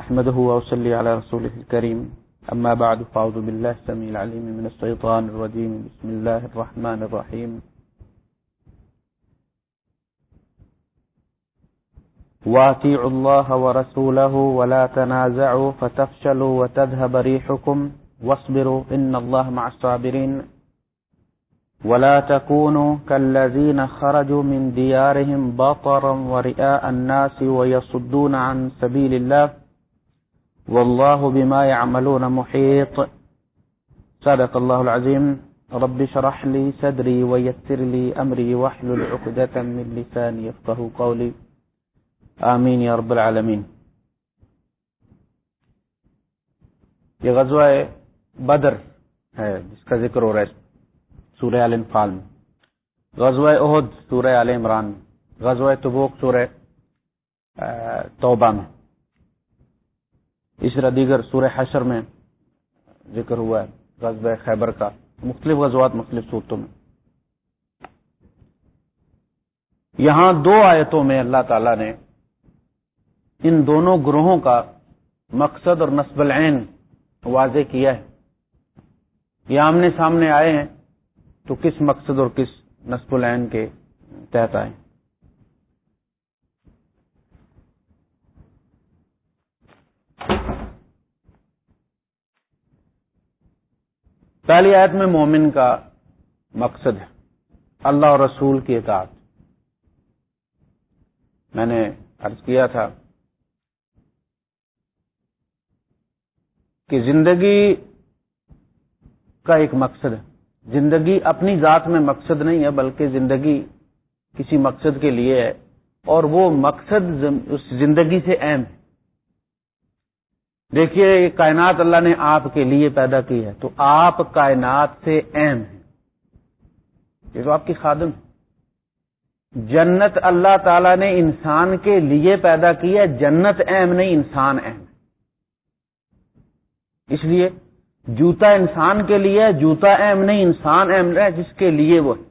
أحمده وأصلي على رسوله الكريم. أما بعد فأعوذ بالله السميع العليم من الشيطان الرجيم. بسم الله الرحمن الرحيم. واتيعوا الله ورسوله ولا تنازعوا فتفشلوا وتذهب ريحكم واصبروا إن الله مع الصابرين. ولا تكونوا كالذين خرجوا من ديارهم بطرا ورئاء الناس ويصدون عن سبيل الله. والله بما يعملون محيط. صدق الله العظيم. رب شرح لي صدري ويسر لي أمري واحلل عقدة من لساني يفقه قولي. آمین یا رب العالمین یہ غزوہ بدر ہے، جس کا ذکر ہو رہا ہے سورہ عال انفال میں. غزوہ عہد سورہ عال عمران. غزوہ تبوک، سورہ توبہ میں. اس طرح دیگر سورہ حشر میں ذکر ہوا ہے غزب خیبر کا، مختلف غزوات، مختلف صورتوں میں۔ یہاں دو آیتوں میں اللہ تعالی نے ان دونوں گروہوں کا مقصد اور نصب العین واضح کیا ہے۔ یہ آمنے سامنے آئے ہیں تو کس مقصد اور کس نصب العین کے تحت آئے پہلی آیت میں مومن کا مقصد ہے، اللہ اور رسول کی اطاعت۔ میں نے عرض کیا تھا کہ زندگی کا ایک مقصد ہے۔ زندگی اپنی ذات میں مقصد نہیں ہے، بلکہ زندگی کسی مقصد کے لیے ہے، اور وہ مقصد اس زندگی سے اہم ہے۔ دیکھیے، یہ کائنات اللہ نے آپ کے لیے پیدا کی ہے تو آپ کائنات سے اہم ہیں۔ یہ تو آپ کی خادم ہے جنت اللہ تعالی نے انسان کے لیے پیدا کی ہے، جنت اہم نہیں، انسان اہم اس لیے جوتا انسان کے لیے ہے، جوتا اہم نہیں، انسان اہم ہے، جس کے لیے وہ ہے۔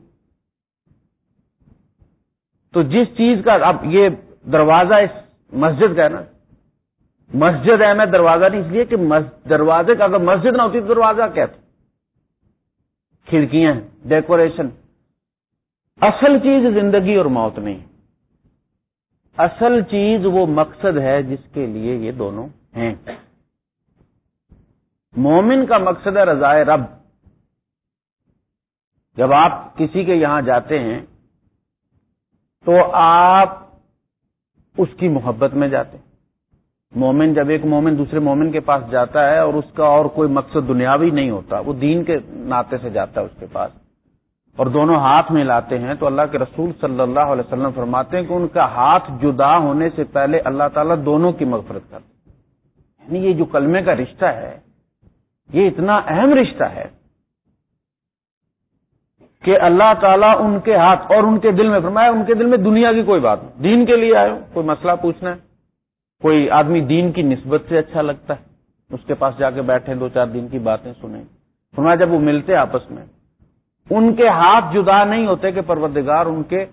تو جس چیز کا، اب یہ دروازہ اس مسجد کا ہے نا مسجد اہم ہے دروازہ نہیں، اس لیے کہ دروازے کا اگر مسجد نہ ہوتی تو دروازہ کیا تھا؟ کھڑکیاں ڈیکوریشن اصل چیز زندگی اور موت نہیں اصل چیز وہ مقصد ہے جس کے لیے یہ دونوں ہیں۔ مومن کا مقصد ہے رضائے رب۔ جب آپ کسی کے یہاں جاتے ہیں تو آپ اس کی محبت میں جاتے ہیں۔ مومن جب ایک مومن دوسرے مومن کے پاس جاتا ہے اور اس کا اور کوئی مقصد دنیاوی نہیں ہوتا، وہ دین کے ناطے سے جاتا ہے اس کے پاس۔ اور دونوں ہاتھ میں لاتے ہیں، تو اللہ کے رسول صلی اللہ علیہ وسلم فرماتے ہیں کہ ان کا ہاتھ جدا ہونے سے پہلے اللہ تعالیٰ دونوں کی مغفرت کرتے یعنی یہ جو کلمے کا رشتہ ہے، یہ اتنا اہم رشتہ ہے کہ اللہ تعالیٰ ان کے ہاتھ اور ان کے دل میں فرمایا، ان کے دل میں دنیا کی کوئی بات نہیں۔ دین کے لیے آئے کوئی مسئلہ پوچھنا ہے۔ کوئی آدمی دین کی نسبت سے اچھا لگتا ہے، اس کے پاس جا کے بیٹھے دو چار دن کی باتیں سنیں۔ فرمایا جب وہ ملتے آپس میں، ان کے ہاتھ جدا نہیں ہوتے کہ پروردگار ان کے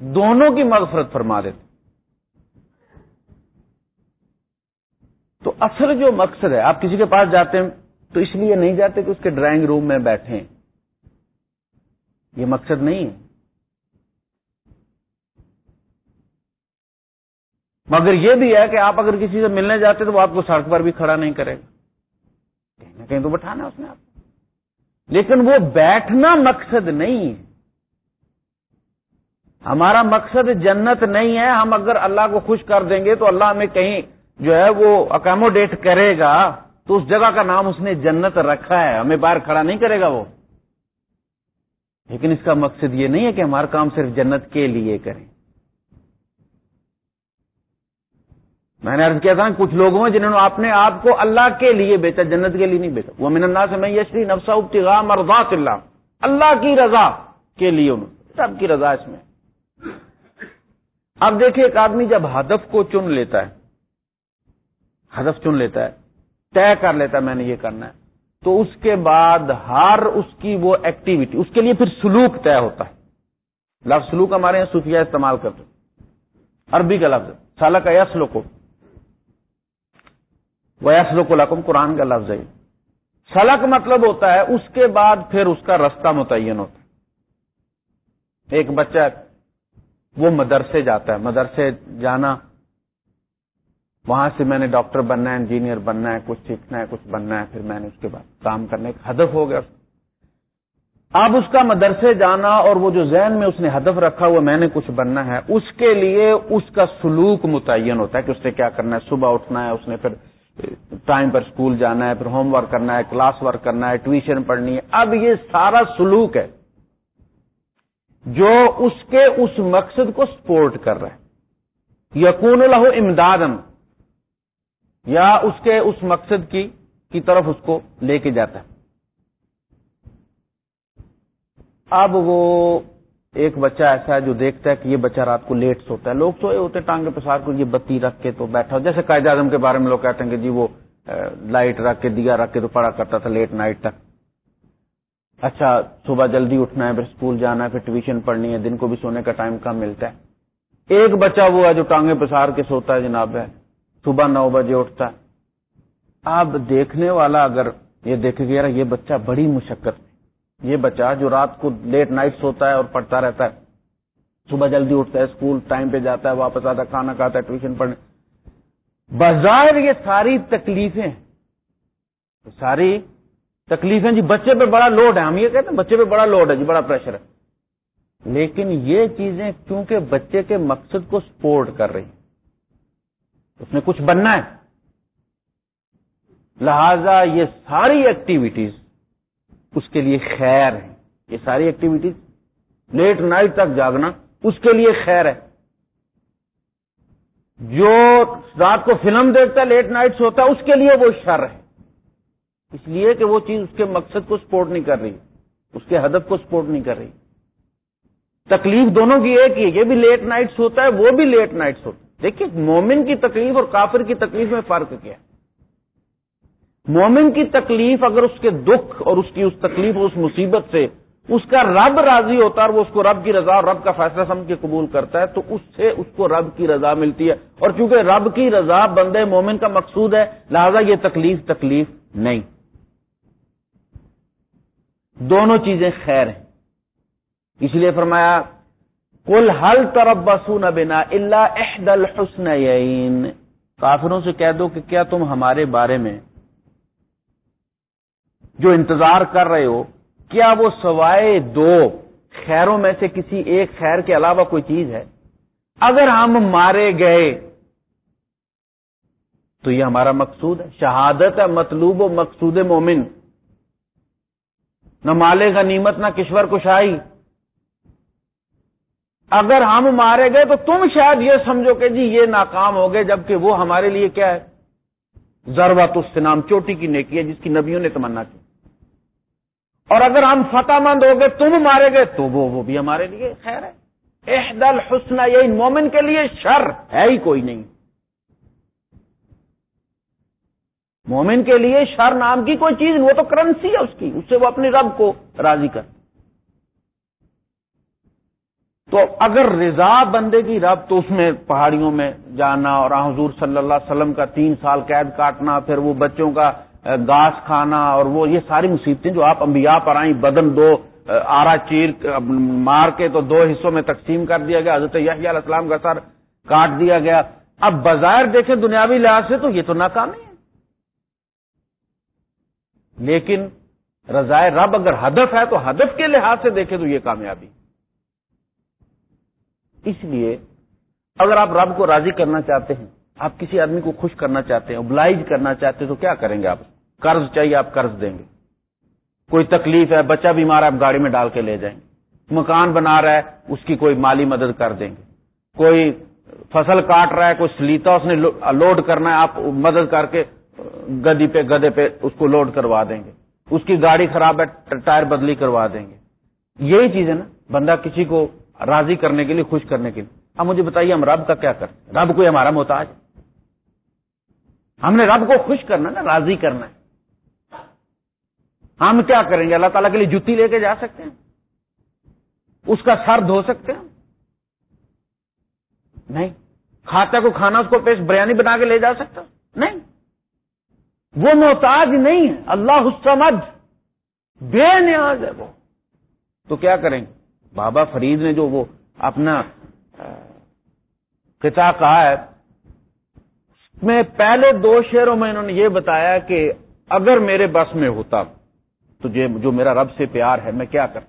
دونوں کی مغفرت فرما دیتے تو اصل جو مقصد ہے، آپ کسی کے پاس جاتے ہیں تو اس لیے نہیں جاتے کہ اس کے ڈرائنگ روم میں بیٹھیں۔ یہ مقصد نہیں ہے۔ مگر یہ بھی ہے کہ آپ اگر کسی سے ملنے جاتے تو وہ آپ کو سڑک پر بھی کھڑا نہیں کرے گا۔ کہیں نہ کہیں تو بٹھانا اس نے آپ لیکن وہ بیٹھنا مقصد نہیں ہے۔ ہمارا مقصد جنت نہیں ہے۔ ہم اگر اللہ کو خوش کر دیں گے تو اللہ ہمیں کہیں جو ہے وہ اکاموڈیٹ کرے گا تو اس جگہ کا نام اس نے جنت رکھا ہے۔ ہمیں باہر کھڑا نہیں کرے گا وہ۔ لیکن اس کا مقصد یہ نہیں ہے کہ ہمارا کام صرف جنت کے لیے کریں۔ میں نے عرض کیا تھا، کچھ لوگوں ہیں جنہوں نے اپنے آپ کو اللہ کے لیے بیچا جنت کے لیے نہیں بیچا وہ من اللہ سے میں یشری نفسا ابتغا مرضات اللہ اللہ کی رضا کے لیے سب کی رضا اس میں۔ اب دیکھیے، ایک آدمی جب ہدف کو چن لیتا ہے، ہدف چن لیتا ہے، طے کر لیتا ہے، میں نے یہ کرنا ہے، تو اس کے بعد ہر اس کی وہ ایکٹیویٹی اس کے لیے پھر سلوک طے ہوتا ہے۔ لفظ سلوک ہمارے یہاں صوفیہ استعمال کرتے عربی کا لفظ سالہ کا یس کو وہ اسلق القم قرآن کا لفظ ہے۔ سلک مطلب ہوتا ہے، اس کے بعد پھر اس کا رستہ متعین ہوتا ہے۔ ایک بچہ وہ مدرسے جاتا ہے، مدرسے جانا، وہاں سے میں نے ڈاکٹر بننا ہے، انجینئر بننا ہے، کچھ سیکھنا ہے، کچھ بننا ہے، پھر میں نے اس کے بعد کام کرنے کا ہدف ہو گیا۔ اب اس کا مدرسے جانا اور وہ جو ذہن میں اس نے ہدف رکھا ہوا، میں نے کچھ بننا ہے، اس کے لیے اس کا سلوک متعین ہوتا ہے کہ اس نے کیا کرنا ہے۔ صبح اٹھنا ہے، اس نے پھر ٹائم پر اسکول جانا ہے، پھر ہوم ورک کرنا ہے، کلاس ورک کرنا ہے، ٹیوشن پڑھنی ہے۔ اب یہ سارا سلوک ہے جو اس کے اس مقصد کو سپورٹ کر رہا ہے۔ یقون الح امداد یا اس کے اس مقصد کی کی طرف اس کو لے کے جاتا ہے۔ اب وہ ایک بچہ ایسا ہے جو دیکھتا ہے کہ یہ بچہ رات کو لیٹ سوتا ہے۔ لوگ سوئے ہوتے ٹانگے پسار کو یہ بتی رکھ کے تو بیٹھا ہو۔ جیسے قائد اعظم کے بارے میں لوگ کہتے ہیں کہ جی وہ لائٹ رکھ کے، دیا رکھ کے تو پڑا کرتا تھا لیٹ نائٹ تک۔ اچھا صبح جلدی اٹھنا ہے، پھر اسکول جانا ہے، پھر ٹیوشن پڑھنی ہے، دن کو بھی سونے کا ٹائم کم ملتا ہے۔ ایک بچہ وہ ہے جو ٹانگے پسار کے سوتا ہے جناب، ہے۔ صبح نو بجے اٹھتا ہے۔ اب دیکھنے والا اگر یہ دیکھے گا یہ بچہ بڑی مشقت یہ بچہ جو رات کو لیٹ نائٹ سوتا ہے اور پڑھتا رہتا ہے، صبح جلدی اٹھتا ہے، اسکول ٹائم پہ جاتا ہے، واپس آتا ہے، کھانا کھاتا ہے، ٹیوشن پڑھنے۔ بظاہر یہ ساری تکلیفیں ساری تکلیفیں جی بچے پہ بڑا لوڈ ہے۔ ہم یہ کہتے ہیں بچے پہ بڑا لوڈ ہے جی بڑا پریشر ہے۔ لیکن یہ چیزیں کیونکہ بچے کے مقصد کو سپورٹ کر رہی اس میں کچھ بننا ہے۔ لہذا یہ ساری ایکٹیویٹیز اس کے لیے خیر ہے۔ یہ ساری ایکٹیویٹیز لیٹ نائٹ تک جاگنا اس کے لیے خیر ہے۔ جو رات کو فلم دیکھتا ہے لیٹ نائٹ سوتا ہے اس کے لیے وہ شر ہے۔ اس لیے کہ وہ چیز اس کے مقصد کو سپورٹ نہیں کر رہی، اس کے ہدف کو سپورٹ نہیں کر رہی۔ تکلیف دونوں کی ایک ہی یہ بھی لیٹ نائٹ سوتا ہے، وہ بھی لیٹ نائٹ سوتا ہے۔ دیکھیے، مومن کی تکلیف اور کافر کی تکلیف میں فرق کیا ہے۔ مومن کی تکلیف اگر اس کے دکھ اور اس کی اس تکلیف اور اس مصیبت سے اس کا رب راضی ہوتا ہے اور وہ اس کو رب کی رضا اور رب کا فیصلہ سمجھ کے قبول کرتا ہے، تو اس سے اس کو رب کی رضا ملتی ہے۔ اور چونکہ رب کی رضا بندے مومن کا مقصود ہے، لہذا یہ تکلیف تکلیف نہیں۔ دونوں چیزیں خیر ہیں۔ اس لیے فرمایا کل حل طرف بسو نہ بنا اللہ احد الحسن کافروں سے کہہ دو کہ کیا تم ہمارے بارے میں جو انتظار کر رہے ہو، کیا وہ سوائے دو خیروں میں سے کسی ایک خیر کے علاوہ کوئی چیز ہے؟ اگر ہم مارے گئے، تو یہ ہمارا مقصود ہے۔ شہادت ہے، مطلوب و مقصود مومن۔ نہ مالے کا نیمت نہ کشور کشائی۔ اگر ہم مارے گئے، تو تم شاید یہ سمجھو کہ جی یہ ناکام ہو گئے، جبکہ وہ ہمارے لیے کیا ہے؟ ضرورت اس نام چوٹی کی نیکی ہے، جس کی نبیوں نے تمنا کی۔ اور اگر ہم فتح مند ہو گئے، تم مارے گئے، تو وہ وہ بھی ہمارے لیے خیر ہے۔ احد الحسن یہ مومن کے لیے شر ہے ہی کوئی نہیں۔ مومن کے لیے شر نام کی کوئی چیز، وہ تو کرنسی ہے اس کی، اس سے وہ اپنی رب کو راضی کر۔ تو اگر رضا بندے کی رب، تو اس میں پہاڑیوں میں جانا اور حضور صلی اللہ علیہ وسلم کا تین سال قید کاٹنا، پھر وہ بچوں کا گاس کھانا اور وہ یہ ساری مصیبتیں جو آپ انبیاء پر آئیں، بدن دو آرا چیر مار کے تو دو حصوں میں تقسیم کر دیا گیا، حضرت یحییٰ علیہ السلام کا سر کاٹ دیا گیا۔ اب بظاہر دیکھیں دنیاوی لحاظ سے تو یہ تو ناکامی ہے لیکن رضائے رب اگر ہدف ہے تو ہدف کے لحاظ سے دیکھیں تو یہ کامیابی۔ اس لیے اگر آپ رب کو راضی کرنا چاہتے ہیں، آپ کسی آدمی کو خوش کرنا چاہتے ہیں اوبلائز کرنا چاہتے ہیں، تو کیا کریں گے آپ؟ قرض چاہیے، آپ قرض دیں گے۔ کوئی تکلیف ہے، بچہ بیمار ہے، آپ گاڑی میں ڈال کے لے جائیں۔ گے مکان بنا رہا ہے، اس کی کوئی مالی مدد کر دیں گے۔ کوئی فصل کاٹ رہا ہے، کوئی سلیتا اس نے لوڈ کرنا ہے، آپ مدد کر کے گدی پہ، گدے پہ اس کو لوڈ کروا دیں گے۔ اس کی گاڑی خراب ہے ٹائر بدلی کروا دیں گے۔ یہی چیز ہے نا، بندہ کسی کو راضی کرنے کے لیے، خوش کرنے کے لیے۔ اب مجھے بتائیے، ہم رب کا کیا کرتے رب کوئی ہمارا محتاج ہم نے رب کو خوش کرنا نا، راضی کرنا ہے۔ ہم کیا کریں گے؟ اللہ تعالیٰ کے لیے جتی لے کے جا سکتے ہیں؟ اس کا سر دھو سکتے ہیں؟ نہیں۔ کھاتا کو کھانا، اس کو پیش بریانی بنا کے لے جا سکتا؟ نہیں۔ وہ محتاج نہیں ہے۔ اللہ السمد بے نیاز ہے وہ۔ تو کیا کریں؟ بابا فرید نے جو وہ اپنا قطع کہا ہے، میں پہلے دو شعروں میں انہوں نے یہ بتایا کہ اگر میرے بس میں ہوتا تو جو میرا رب سے پیار ہے، میں کیا کر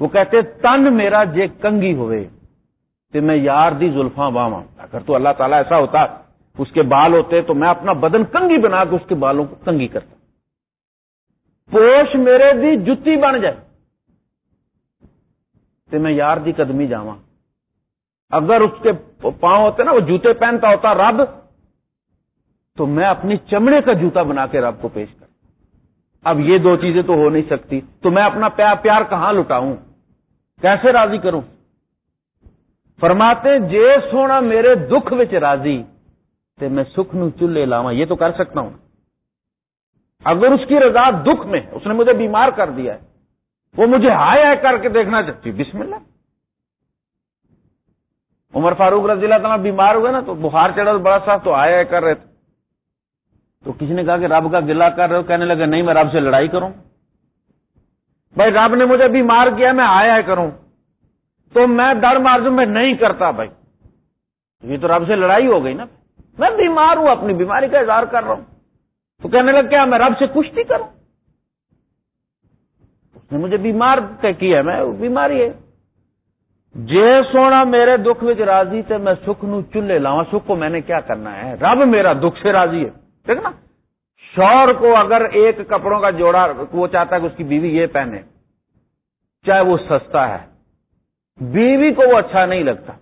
وہ کہتے، تن میرا جے کنگی ہوئے تو میں یار دی زلفاں باواں۔ اگر تو اللہ تعالیٰ ایسا ہوتا، اس کے بال ہوتے تو میں اپنا بدن کنگی بنا کے اس کے بالوں کو کنگی کرتا۔ پوش میرے دی جتی بن جائے تو میں یار دی قدمی جاواں۔ اگر اس کے پاؤں ہوتے نا، وہ جوتے پہنتا ہوتا رب، تو میں اپنی چمڑے کا جوتا بنا کے رب کو پیش کر اب یہ دو چیزیں تو ہو نہیں سکتی تو میں اپنا پیار پیار کہاں لٹاؤں؟ کیسے راضی کروں؟ فرماتے جے سونا میرے دکھ وچ راضی، تے میں سکھ نو چولہے لاوا یہ تو کر سکتا ہوں۔ اگر اس کی رضا دکھ میں اس نے مجھے بیمار کر دیا ہے، وہ مجھے ہائے ہائے کر کے دیکھنا چاہتی جی، بسم اللہ۔ عمر فاروق رضی اللہ تعالیٰ بیمار ہوئے نا تو بخار چڑھا تو بڑا صاحب تو آیا کر رہے تھے۔ تو کسی نے کہا کہ رب کا گلا کر رہے ہو، کہنے لگا نہیں، میں رب سے لڑائی کروں۔ بھائی رب نے مجھے بیمار کیا، میں آیا کروں۔ تو میں ڈر مار دوں میں نہیں کرتا بھائی۔ یہ تو رب سے لڑائی ہو گئی نا۔ میں بیمار ہوں، اپنی بیماری کا اظہار کر رہا ہوں۔ تو کہنے لگ کیا میں رب سے کشتی کروں؟ اس نے مجھے بیمار کیا، میں بیماری ہے۔ جے سونا میرے دکھ راضی تے میں سکھ نو چولہے لاوا سکھ کو میں نے کیا کرنا ہے؟ رب میرا دکھ سے راضی ہے۔ ٹھیک نا، شور کو اگر ایک کپڑوں کا جوڑا وہ چاہتا ہے کہ اس کی بیوی یہ پہنے، چاہے وہ سستا ہے، بیوی کو وہ اچھا نہیں لگتا۔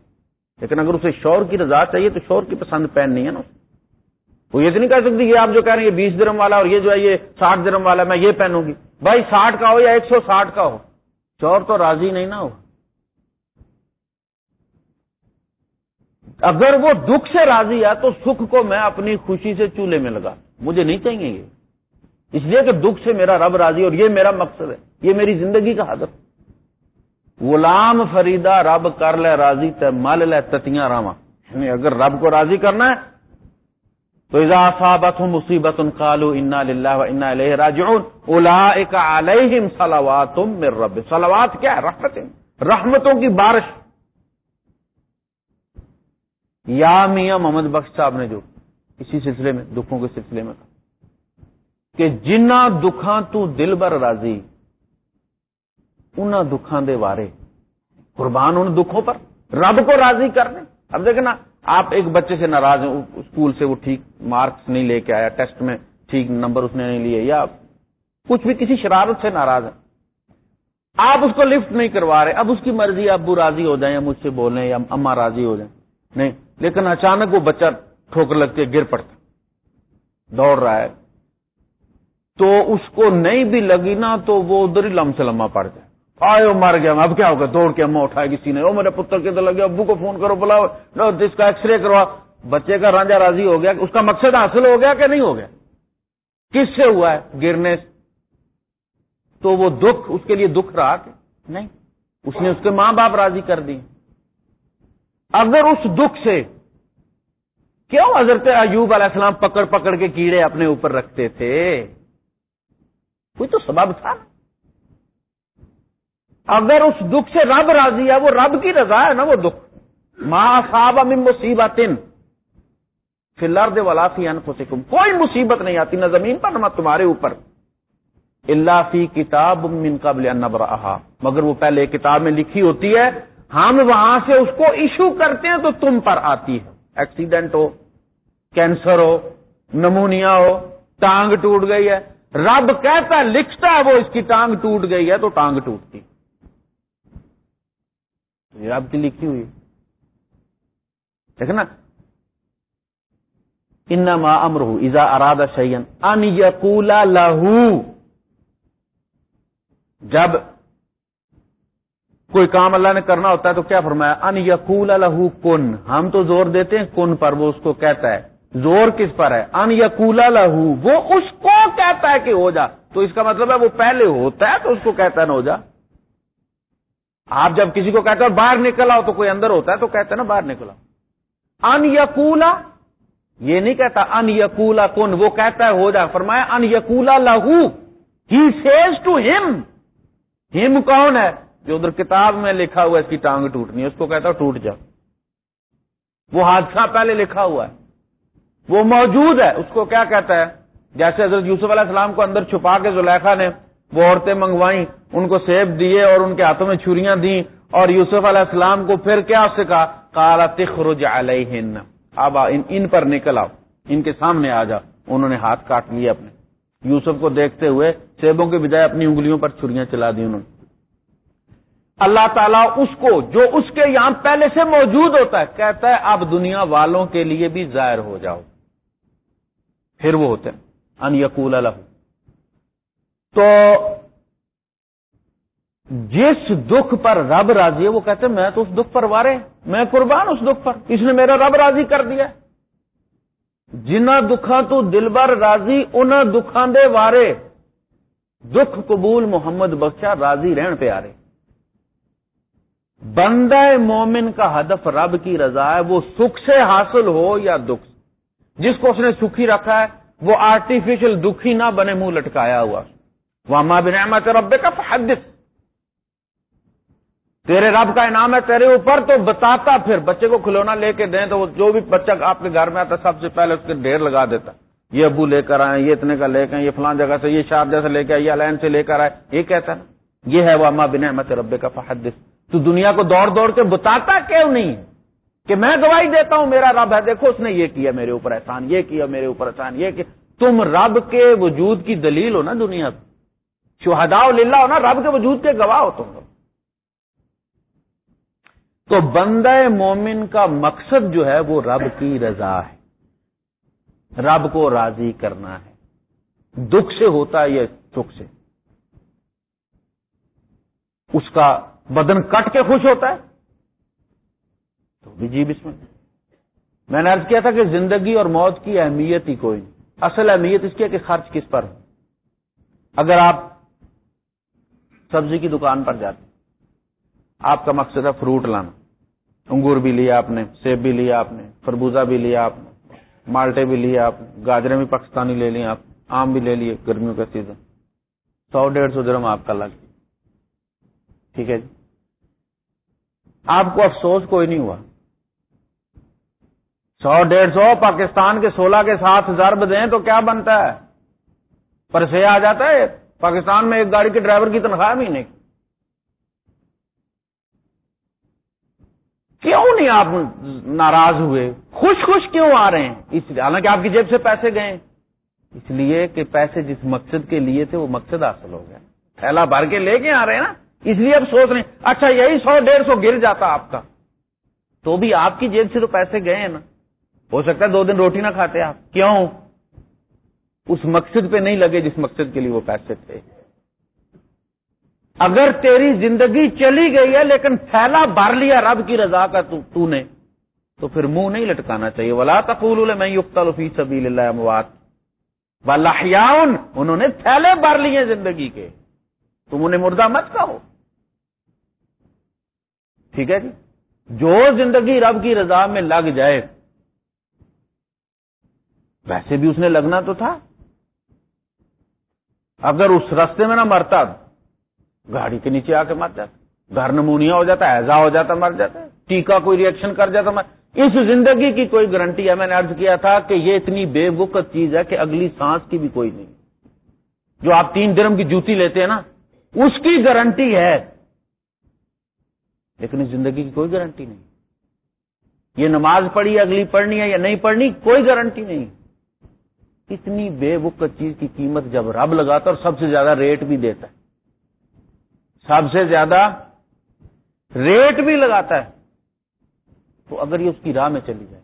لیکن اگر اسے شور کی رضا چاہیے تو شور کی پسند پہن نہیں ہے نا۔ وہ یہ تو نہیں کہہ سکتی یہ آپ جو کہہ رہے ہیں یہ بیس درم والا اور یہ جو ہے یہ ساٹھ درم والا، میں یہ پہنوں گی۔ بھائی ساٹھ کا ہو یا ایک سو ساٹھ کا ہو، شور تو راضی نہیں نا ہو۔ اگر وہ دکھ سے راضی ہے تو سکھ کو میں اپنی خوشی سے چولہے میں لگا مجھے نہیں چاہیے یہ۔ اس لیے کہ دکھ سے میرا رب راضی اور یہ میرا مقصد ہے۔ یہ میری زندگی کا حدف غلام فریدہ رب کر لے راضی تے مل لے تتیاں راواں۔ یعنی اگر رب کو راضی کرنا ہے تو اذا صابت مصیبت قالوا انا للہ و انا الیہ راجعون۔ اولئک علیہم صلوات من رب۔ صلوات کیا ہے؟ رحمتیں رحمتوں کی بارش۔ یا میاں محمد بخش صاحب نے جو اسی سلسلے میں، دکھوں کے سلسلے میں کہا کہ جنہ دکھاں تو دل بر راضی ان دکھان دے وارے۔ قربان ان دکھوں پر، رب کو راضی کرنے۔ اب دیکھنا، آپ ایک بچے سے ناراض ہیں، اسکول سے وہ ٹھیک مارکس نہیں لے کے آیا، ٹیسٹ میں ٹھیک نمبر اس نے نہیں لیے، یا کچھ بھی کسی شرارت سے ناراض ہیں۔ آپ اس کو لفٹ نہیں کروا رہے، اب اس کی مرضی ابو راضی ہو جائیں یا مجھ سے بولیں یا اما راضی ہو جائیں۔ نہیں لیکن اچانک وہ بچہ ٹھوکر لگتے گر پڑتا، دوڑ رہا ہے۔ تو اس کو نہیں بھی لگی نا تو وہ ادھر ہی لم سے لمبا پڑ جائے۔ آئے مر گیا، اب کیا ہوگا؟ دوڑ کے اما اٹھائے کسی نے وہ میرے پتر کے دل لگے ابو کو فون کرو، بلاؤ جس کا ایکس رے کروا۔ بچے کا رانجا راضی ہو گیا، اس کا مقصد حاصل ہو گیا کہ نہیں ہو گیا؟ کس سے ہوا ہے گرنے سے؟ تو وہ دکھ، اس کے لیے دکھ رہا کہ نہیں، اس نے اس کے ماں باپ راضی کر دی اگر اس دکھ سے کیوں حضرت ایوب علیہ السلام پکڑ پکڑ کے کیڑے اپنے اوپر رکھتے تھے؟ کوئی تو سبب تھا۔ اگر اس دکھ سے رب راضی ہے، وہ رب کی رضا ہے نا وہ دکھ۔ ماں صاحب امن مصیبت۔ فی الارض ولا فی انفسکم کوئی مصیبت نہیں آتی نہ زمین پر نہ تمہارے اوپر۔ اللہ فی کتاب من قبل ان مگر وہ پہلے کتاب میں لکھی ہوتی ہے۔ ہم وہاں سے اس کو ایشو کرتے ہیں تو تم پر آتی ہے۔ ایکسیڈنٹ ہو کینسر ہو، نمونیا ہو، ٹانگ ٹوٹ گئی ہے۔ رب کہتا ہے، لکھتا ہے وہ اس کی ٹانگ ٹوٹ گئی ہے تو ٹانگ ٹوٹتی۔ رب کی لکھی ہوئی۔ دیکھنا۔ انما امر ازا اراد شیئن ان یقولا لہو جب کوئی کام اللہ نے کرنا ہوتا ہے تو کیا فرمایا؟ ان یقول لہو کن۔ ہم تو زور دیتے ہیں کن پر، وہ اس کو کہتا ہے۔ زور کس پر ہے؟ ان یقول لہو۔ وہ اس کو کہتا ہے کہ ہو جا۔ تو اس کا مطلب ہے وہ پہلے ہوتا ہے تو اس کو کہتا ہے نا ہو جا۔ آپ جب کسی کو کہتے ہیں باہر نکلا ہو تو کوئی اندر ہوتا ہے تو کہتے ہیں نا باہر نکلا ان یقولا یہ نہیں کہتا ان یقولا کن، وہ کہتا ہے ہو جا۔ فرمایا ان یقولا لہو۔ ہی سیز ٹو ہم ہم کون ہے؟ جو ادھر کتاب میں لکھا ہوا ہے، اس کی ٹانگ ٹوٹنی ہے، اس کو کہتا ٹوٹ جا۔ وہ حادثہ پہلے لکھا ہوا ہے۔ وہ موجود ہے، اس کو کیا کہتا ہے؟ جیسے حضرت یوسف علیہ السلام کو اندر چھپا کے زلیخا نے وہ عورتیں منگوائیں، ان کو سیب دیے اور ان کے ہاتھوں میں چھریاں دیں، اور یوسف علیہ السلام کو پھر کیا اس سے کہا کالا تخرج علیہن اب ان پر نکل آؤ۔ ان کے سامنے آ جا انہوں نے ہاتھ کاٹ لیے اپنے۔ یوسف کو دیکھتے ہوئے سیبوں کے بجائے اپنی انگلیوں پر چھریاں چلا دی انہوں نے۔ اللہ تعالیٰ اس کو جو اس کے یہاں پہلے سے موجود ہوتا ہے، کہتا ہے، اب دنیا والوں کے لیے بھی ظاہر ہو جاؤ۔ پھر وہ ہوتے ہیں، ان یقول الح تو جس دکھ پر رب راضی ہے، وہ کہتے ہیں، میں تو اس دکھ پر وارے میں قربان اس دکھ پر، اس نے میرا رب راضی کر دیا۔ جنہ دکھاں تو دل بر راضی ان دکھاں دے وارے۔ دکھ قبول محمد بخشا راضی رہن پہ آ رہے بندہ مومن کا ہدف رب کی رضا ہے، وہ سکھ سے حاصل ہو یا دکھ جس کو اس نے سکھی رکھا ہے، وہ آرٹیفیشل دکھی نہ بنے، منہ لٹکایا ہوا وہ ماں بن رب کا حدث تیرے رب کا انعام ہے، تیرے اوپر تو بتاتا، پھر بچے کو کھلونا لے کے دیں تو وہ جو بھی بچہ آپ کے گھر میں آتا، سب سے پہلے اس کے ڈھیر لگا دیتا۔ یہ ابو لے کر آئے، یہ اتنے کا لے کے یہ فلان جگہ سے، یہ شارجہ سے لے کے آئے، یہ لائن سے لے کر آئے۔ یہ کہتا ہے۔ یہ ہے وہ اما بن رب کا فحدث۔ تو دنیا کو دوڑ دوڑ کے بتاتا کیوں نہیں؟ کہ میں گواہی دیتا ہوں، میرا رب ہے، دیکھو، اس نے یہ کیا، میرے اوپر احسان، یہ کیا، میرے اوپر احسان، یہ کیا۔ تم رب کے وجود کی دلیل ہو نا دنیا شہدا للہ ہو نا، رب کے وجود کے گواہ ہو تم لوگ۔ تو بندہ مومن کا مقصد جو ہے، وہ رب کی رضا ہے۔ رب کو راضی کرنا ہے۔ دکھ سے ہوتا ہے یہ سکھ سے؟ اس کا بدن کٹ کے خوش ہوتا ہے، تو بھی جی بسم میں نے ارض کیا تھا کہ زندگی اور موت کی اہمیت ہی کوئی نہیں۔ اصل اہمیت اس کی ہے کہ خرچ کس پر ہو اگر آپ سبزی کی دکان پر جاتے آپ کا مقصد ہے فروٹ لانا۔ انگور بھی لیا آپ نے، سیب بھی لیا آپ نے، خربوزہ بھی لیا آپ نے، مالٹے بھی لیا آپ نے، گاجریں بھی پاکستانی لے لی آپ آم بھی لے لیے گرمیوں کا سیزن۔ سو ڈیڑھ سو درم آپ کا لگ ٹھیک ہے جی؟ آپ کو افسوس کوئی نہیں ہوا۔ سو ڈیڑھ سو پاکستان کے سولہ کے ساتھ ضرب دیں تو کیا بنتا ہے؟ پر سے آ جاتا ہے، پاکستان میں ایک گاڑی کے ڈرائیور کی تنخواہ مہینے کی کیوں نہیں آپ ناراض ہوئے؟ خوش خوش کیوں آ رہے ہیں؟ اس لیے حالانکہ آپ کی جیب سے پیسے گئے۔ اس لیے کہ پیسے جس مقصد کے لیے تھے، وہ مقصد حاصل ہو گیا تھیلا بھر کے لے کے آ رہے ہیں نا۔ اس لیے اب سوچ رہے ہیں اچھا یہی سو ڈیڑھ سو گر جاتا آپ کا۔ تو بھی آپ کی جیب سے تو پیسے گئے ہیں نا۔ ہو سکتا ہے دو دن روٹی نہ کھاتے آپ۔ کیوں؟ اس مقصد پہ نہیں لگے جس مقصد کے لیے وہ پیسے تھے۔ اگر تیری زندگی چلی گئی ہے لیکن پھیلا بھر لیا رب کی رضا کا تو, تو نے تو پھر منہ نہیں لٹکانا چاہیے۔ ولا تقول میں فی سبیل اللہ اموات بلاحیاؤن انہوں نے پھیلے بھر لیے زندگی کے۔ تم انہیں مردہ مت کہو۔ ٹھیک ہے جی؟ جو زندگی رب کی رضا میں لگ جائے، ویسے بھی اس نے لگنا تو تھا۔ اگر اس رستے میں نہ مرتا، گاڑی کے نیچے آ کے مر جاتا، گھر نمونیا ہو جاتا، ایزا ہو جاتا، مر جاتا ٹیکا کوئی ریئیکشن کر جاتا، مر۔ اس زندگی کی کوئی گارنٹی ہے؟ میں نے ارض کیا تھا کہ یہ اتنی بے وقت چیز ہے کہ اگلی سانس کی بھی کوئی نہیں۔ جو آپ تین درم کی جوتی لیتے ہیں نا، اس کی گارنٹی ہے لیکن اس زندگی کی کوئی گارنٹی نہیں۔ یہ نماز پڑھی، اگلی پڑھنی ہے یا نہیں پڑھنی، کوئی گارنٹی نہیں۔ اتنی بے وقت چیز کی قیمت جب رب لگاتا اور سب سے زیادہ ریٹ بھی دیتا ہے۔ سب سے زیادہ ریٹ بھی لگاتا ہے۔ تو اگر یہ اس کی راہ میں چلی جائے۔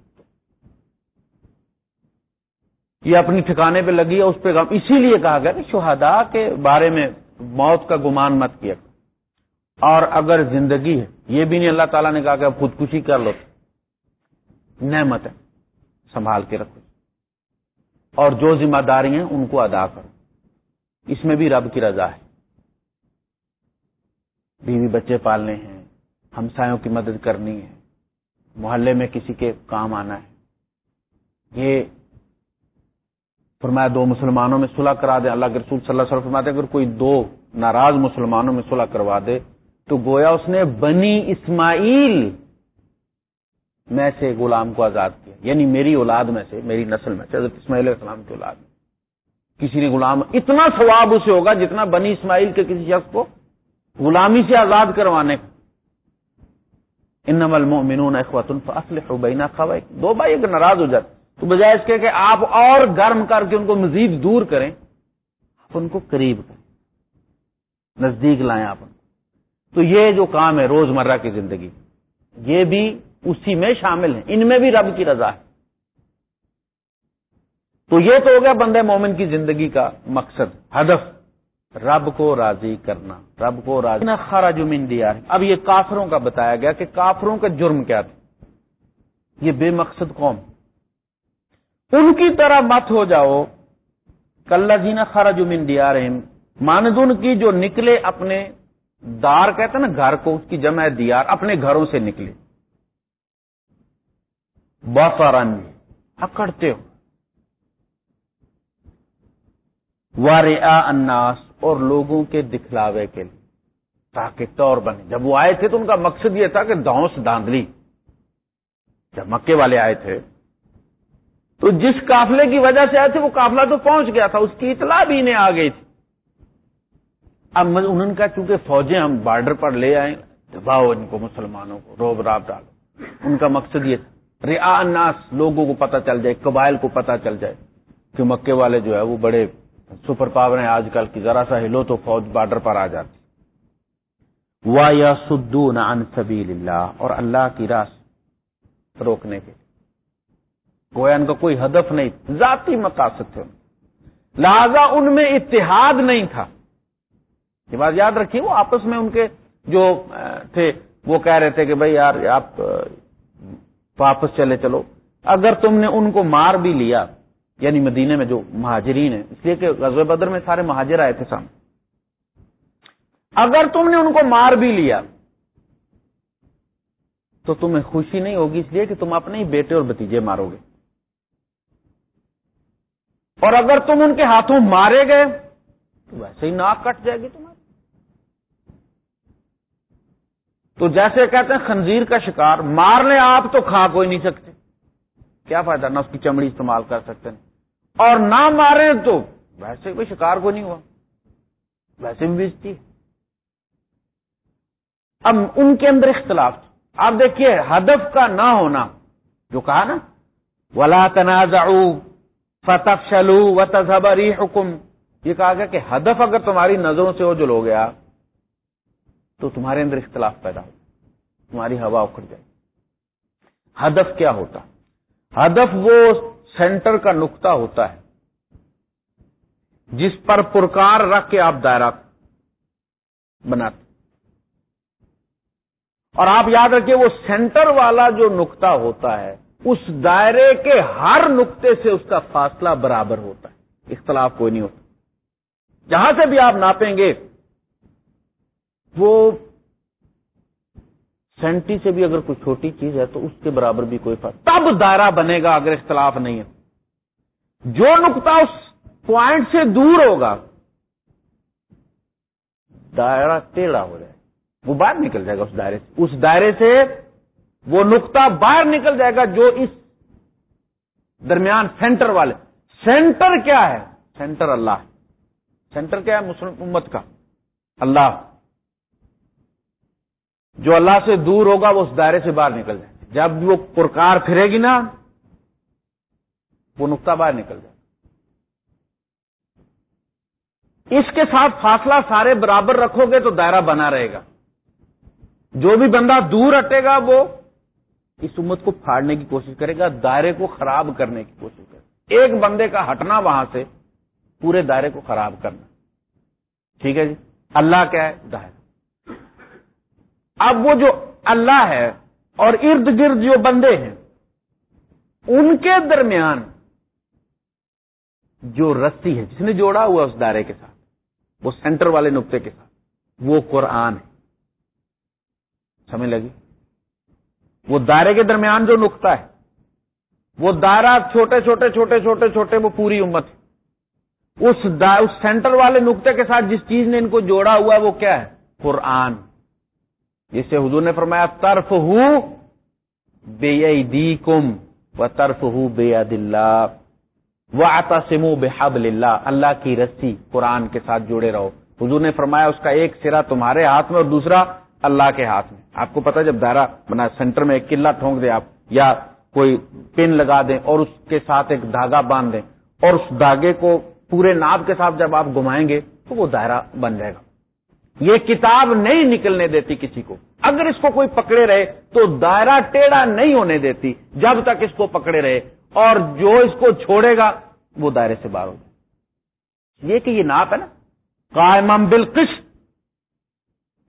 یہ اپنی ٹھکانے پہ لگی ہے، اس پہ اسی لیے کہا گیا کہ شہدا کے بارے میں موت کا گمان مت کیا۔ اور اگر زندگی ہے، یہ بھی نہیں اللہ تعالیٰ نے کہا کہ اب خودکشی کر لو۔ نعمت ہے، سنبھال کے رکھو۔ اور جو ذمہ داری ہیں، ان کو ادا کرو۔ اس میں بھی رب کی رضا ہے۔ بیوی بچے پالنے ہیں، ہمسایوں کی مدد کرنی ہے، محلے میں کسی کے کام آنا ہے۔ یہ فرمایا، دو مسلمانوں میں صلح کرا دیں اللہ کے رسول صلی اللہ علیہ وسلم فرماتے اگر کوئی دو ناراض مسلمانوں میں صلح کروا دے تو گویا اس نے بنی اسماعیل میں سے غلام کو آزاد کیا یعنی میری اولاد میں سے، میری نسل میں سے، حضرت اسماعیل علیہ السلام کی اولاد میں کسی نے غلام، اتنا ثواب اسے ہوگا جتنا بنی اسماعیل کے کسی شخص کو غلامی سے آزاد کروانے کا ان المؤمنون اخوت فاصلحوا بین اخویک دو بھائی اگر ناراض ہو جاتے تو بجائے اس کے کہ آپ اور گرم کر کے ان کو مزید دور کریں، آپ ان کو قریب کریں۔ نزدیک لائیں آپ ان کو۔ تو یہ جو کام ہے روز مرہ کی زندگی، یہ بھی اسی میں شامل ہیں، ان میں بھی رب کی رضا ہے۔ تو یہ تو ہو گیا بندے مومن کی زندگی کا مقصد، ہدف، رب کو راضی کرنا، رب کو راضی۔ نہ خارا جمین دیا ہے۔ اب یہ کافروں کا بتایا گیا کہ کافروں کا جرم کیا تھا یہ بے مقصد قوم۔ ان کی طرح مت ہو جاؤ۔ کل جینا خارا جمین دیا ماندن کی جو نکلے اپنے دار کہتے ہیں نا، گھر کو اس کی جمع ہے دیار، اپنے گھروں سے نکلے۔ بفرن اکڑتے ہو۔ واریا اناس اور لوگوں کے دکھلاوے کے لیے۔ تاکہ طور بنے۔ جب وہ آئے تھے تو ان کا مقصد یہ تھا کہ دھوس داندلی جب مکے والے آئے تھے، تو جس قافلے کی وجہ سے آئے تھے، وہ قافلہ تو پہنچ گیا تھا۔ اس کی اطلاع بھی انہیں آ گئی تھی۔ اب انہوں نے کہا چونکہ فوجیں ہم بارڈر پر لے آئے دباؤ ان کو مسلمانوں کو، روب راب ڈالو ان کا مقصد یہ ریا الناس، لوگوں کو پتہ چل جائے، قبائل کو پتہ چل جائے کہ مکے والے جو ہے وہ بڑے سپر پاور ہیں۔ آج کل کی ذرا سا ہلو تو فوج بارڈر پر آ جاتی وا یا سدو عن سبیل اللہ اور اللہ کی راس روکنے کے گویا ان کا کوئی ہدف نہیں، ذاتی مقاصد تھے۔ لہذا ان میں اتحاد نہیں تھا۔ یہ بات یاد رکھیے، وہ آپس میں ان کے جو تھے، وہ کہہ رہے تھے کہ بھائی یار، آپ واپس چلے چلو۔ اگر تم نے ان کو مار بھی لیا یعنی مدینے میں جو مہاجرین ہیں، اس لیے کہ غزوہ بدر میں سارے مہاجر آئے تھے سامنے۔ اگر تم نے ان کو مار بھی لیا، تو تمہیں خوشی نہیں ہوگی، اس لیے کہ تم اپنے ہی بیٹے اور بتیجے مارو گے۔ اور اگر تم ان کے ہاتھوں مارے گئے، تو ویسے ہی ناک کٹ جائے گی تمہاری۔ تو جیسے کہتے ہیں خنزیر کا شکار مار لیں آپ تو کھا کوئی نہیں سکتے۔ کیا فائدہ؟ نہ اس کی چمڑی استعمال کر سکتے اور نہ مارے تو ویسے کوئی شکار کو نہیں ہوا۔ ویسے بھی بیچتی اب ان کے اندر اختلاف۔ آپ دیکھیے، ہدف کا نہ ہونا، جو کہا نا، ولا تنازع فتح شلو و تذبری حکم یہ کہا گیا کہ ہدف اگر تمہاری نظروں سے جل ہو گیا تو تمہارے اندر اختلاف پیدا ہو تمہاری ہوا اکھڑ جائے۔ ہدف کیا ہوتا؟ ہدف وہ سینٹر کا نقطہ ہوتا ہے جس پر پرکار رکھ کے آپ دائرہ بناتے اور آپ یاد رکھیے، وہ سینٹر والا جو نقطہ ہوتا ہے، اس دائرے کے ہر نقطے سے اس کا فاصلہ برابر ہوتا ہے۔ اختلاف کوئی نہیں ہوتا۔ جہاں سے بھی آپ ناپیں گے وہ سینٹی سے بھی اگر کوئی چھوٹی چیز ہے تو اس کے برابر بھی کوئی فرق تب دائرہ بنے گا اگر اختلاف نہیں ہے۔ جو نقطہ اس پوائنٹ سے دور ہوگا، دائرہ ٹیڑھا ہو جائے۔ وہ باہر نکل جائے گا اس دائرے سے۔ اس دائرے سے وہ نقطہ باہر نکل جائے گا جو اس درمیان سینٹر والے۔ سینٹر کیا ہے؟ سینٹر اللہ۔ سینٹر کیا ہے؟ مسلم امت کا۔ اللہ۔ جو اللہ سے دور ہوگا وہ اس دائرے سے باہر نکل جائے۔ جب وہ پرکار پھرے گی نا، وہ نقطہ باہر نکل جائے۔ اس کے ساتھ فاصلہ سارے برابر رکھو گے تو دائرہ بنا رہے گا۔ جو بھی بندہ دور ہٹے گا، وہ اس امت کو پھاڑنے کی کوشش کرے گا، دائرے کو خراب کرنے کی کوشش کرے گا۔ ایک بندے کا ہٹنا وہاں سے، پورے دائرے کو خراب کرنا۔ ٹھیک ہے جی؟ اللہ کیا ہے دائرہ۔ اب وہ جو اللہ ہے اور ارد گرد جو بندے ہیں، ان کے درمیان جو رسی ہے، جس نے جوڑا ہوا اس دائرے کے ساتھ، وہ سینٹر والے نقطے کے ساتھ، وہ قرآن ہے۔ سمجھ لگی؟ وہ دائرے کے درمیان جو نقطہ ہے، وہ دائرہ چھوٹے چھوٹے چھوٹے چھوٹے چھوٹے وہ پوری امت اس اس سینٹر والے نقطے کے ساتھ جس چیز نے ان کو جوڑا ہوا ہے، وہ کیا ہے؟ قرآن۔ جس سے حضور نے فرمایا طرف ہو بے دی کم و طرف ہو بے عد اللہ بے اللہ. اللہ کی رسی قرآن کے ساتھ جڑے رہو۔ حضور نے فرمایا، اس کا ایک سرا تمہارے ہاتھ میں اور دوسرا اللہ کے ہاتھ میں۔ آپ کو پتا جب دائرہ بنا سینٹر میں ایک قلعہ ٹھونک دیں آپ، یا کوئی پن لگا دیں اور اس کے ساتھ ایک دھاگا باندھ دیں اور اس دھاگے کو پورے ناب کے ساتھ جب آپ گھمائیں گے، تو وہ دائرہ بن جائے گا۔ یہ کتاب نہیں نکلنے دیتی کسی کو۔ اگر اس کو کوئی پکڑے رہے تو دائرہ ٹیڑھا نہیں ہونے دیتی، جب تک اس کو پکڑے رہے۔ اور جو اس کو چھوڑے گا، وہ دائرے سے باہر ہوگا یہ کہ یہ ناپ ہے نا۔ قائم بالقش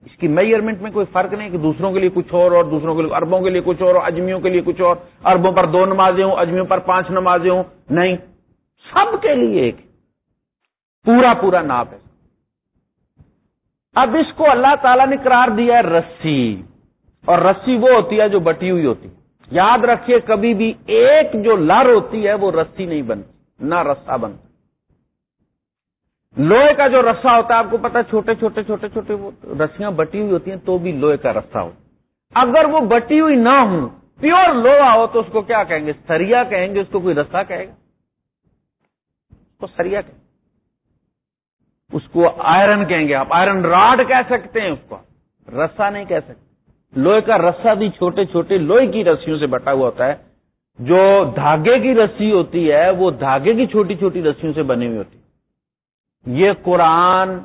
اس کی میئرمنٹ میں کوئی فرق نہیں کہ دوسروں کے لیے کچھ اور اور دوسروں کے لیے اربوں کے لیے کچھ اور اجمیوں کے لیے کچھ اور۔ اربوں پر دو نمازیں ہوں، اجمیوں پر پانچ نمازیں ہوں۔ نہیں۔ سب کے لیے ایک۔ پورا پورا ناپ ہے۔ اب اس کو اللہ تعالی نے قرار دیا ہے رسی۔ اور رسی وہ ہوتی ہے جو بٹی ہوئی ہوتی۔ یاد رکھیے، کبھی بھی ایک جو لر ہوتی ہے وہ رسی نہیں بنتی، نہ رسا بنتا۔ لوہے کا جو رسا ہوتا ہے، آپ کو پتا چھوٹے چھوٹے چھوٹے چھوٹے وہ رسیاں بٹی ہوئی ہوتی ہیں تو بھی لوہے کا رسا ہو۔ اگر وہ بٹی ہوئی نہ ہو، پیور لوہا ہو، تو اس کو کیا کہیں گے؟ سریا کہیں گے؟ اس کو کوئی رسا کہے گا؟ اس کو سریا کہیں اس کو آئرن کہیں گے آپ، آئرن راڈ کہہ سکتے ہیں اس کو رسا نہیں کہہ سکتے۔ لوہے کا رسا بھی چھوٹے چھوٹے لوہے کی رسیوں سے بٹا ہوا ہوتا ہے۔ جو دھاگے کی رسی ہوتی ہے، وہ دھاگے کی چھوٹی چھوٹی رسیوں سے بنی ہوئی ہوتی ہے۔ یہ قرآن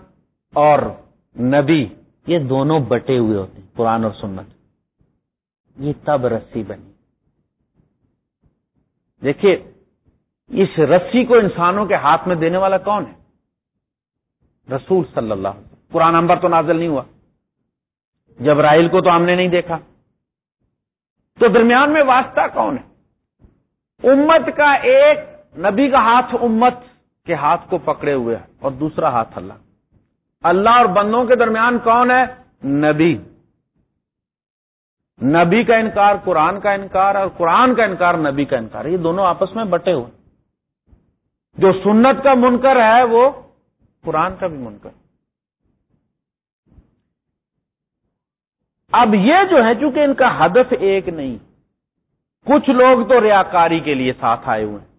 اور نبی، یہ دونوں بٹے ہوئے ہوتے ہیں، قرآن اور سنت۔ یہ تب رسی بنی۔ دیکھیے، اس رسی کو انسانوں کے ہاتھ میں دینے والا کون ہے؟ رسول صلی اللہ قرآن امبر تو نازل نہیں ہوا۔ جب رائل کو تو ہم نے نہیں دیکھا۔ تو درمیان میں واسطہ کون ہے؟ امت کا ایک نبی کا ہاتھ امت کے ہاتھ کو پکڑے ہوئے ہے اور دوسرا ہاتھ اللہ۔ اللہ اور بندوں کے درمیان کون ہے؟ نبی۔ نبی کا انکار قرآن کا انکار اور قرآن کا انکار نبی کا انکار۔ یہ دونوں آپس میں بٹے ہوئے۔ جو سنت کا منکر ہے وہ قرآن کا بھی منکر۔ اب یہ جو ہے، چونکہ ان کا ہدف ایک نہیں، کچھ لوگ تو ریاکاری کے لیے ساتھ آئے ہوئے ہیں۔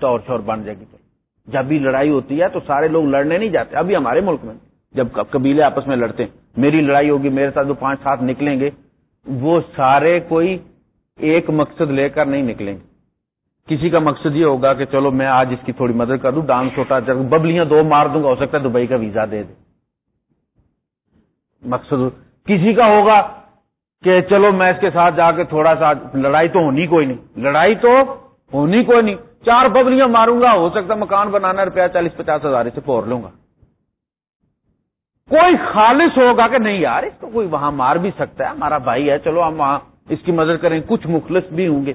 چور چور بن جائے گی جب بھی لڑائی ہوتی ہے تو سارے لوگ لڑنے نہیں جاتے۔ ابھی ہمارے ملک میں، جب قبیلے آپس میں لڑتے ہیں، میری لڑائی ہوگی، میرے ساتھ جو پانچ سات نکلیں گے، وہ سارے کوئی ایک مقصد لے کر نہیں نکلیں گے۔ کسی کا مقصد یہ ہوگا کہ چلو میں آج اس کی تھوڑی مدد کر دوں، ڈانس چھوٹا ببلیاں دو مار دوں گا، ہو سکتا ہے دبئی کا ویزا دے دے مقصد کسی کا ہوگا کہ چلو میں اس کے ساتھ جا کے تھوڑا سا، لڑائی تو ہونی کوئی نہیں۔ لڑائی تو ہونی کوئی نہیں۔ چار ببلیاں ماروں گا، ہو سکتا مکان بنانا روپیہ چالیس پچاس ہزار سے پور لوں گا۔ کوئی خالص ہوگا کہ نہیں یار، اس کو کوئی وہاں مار بھی سکتا ہے، ہمارا بھائی ہے، چلو ہم وہاں اس کی مدد کریں، کچھ مخلص بھی ہوں گے۔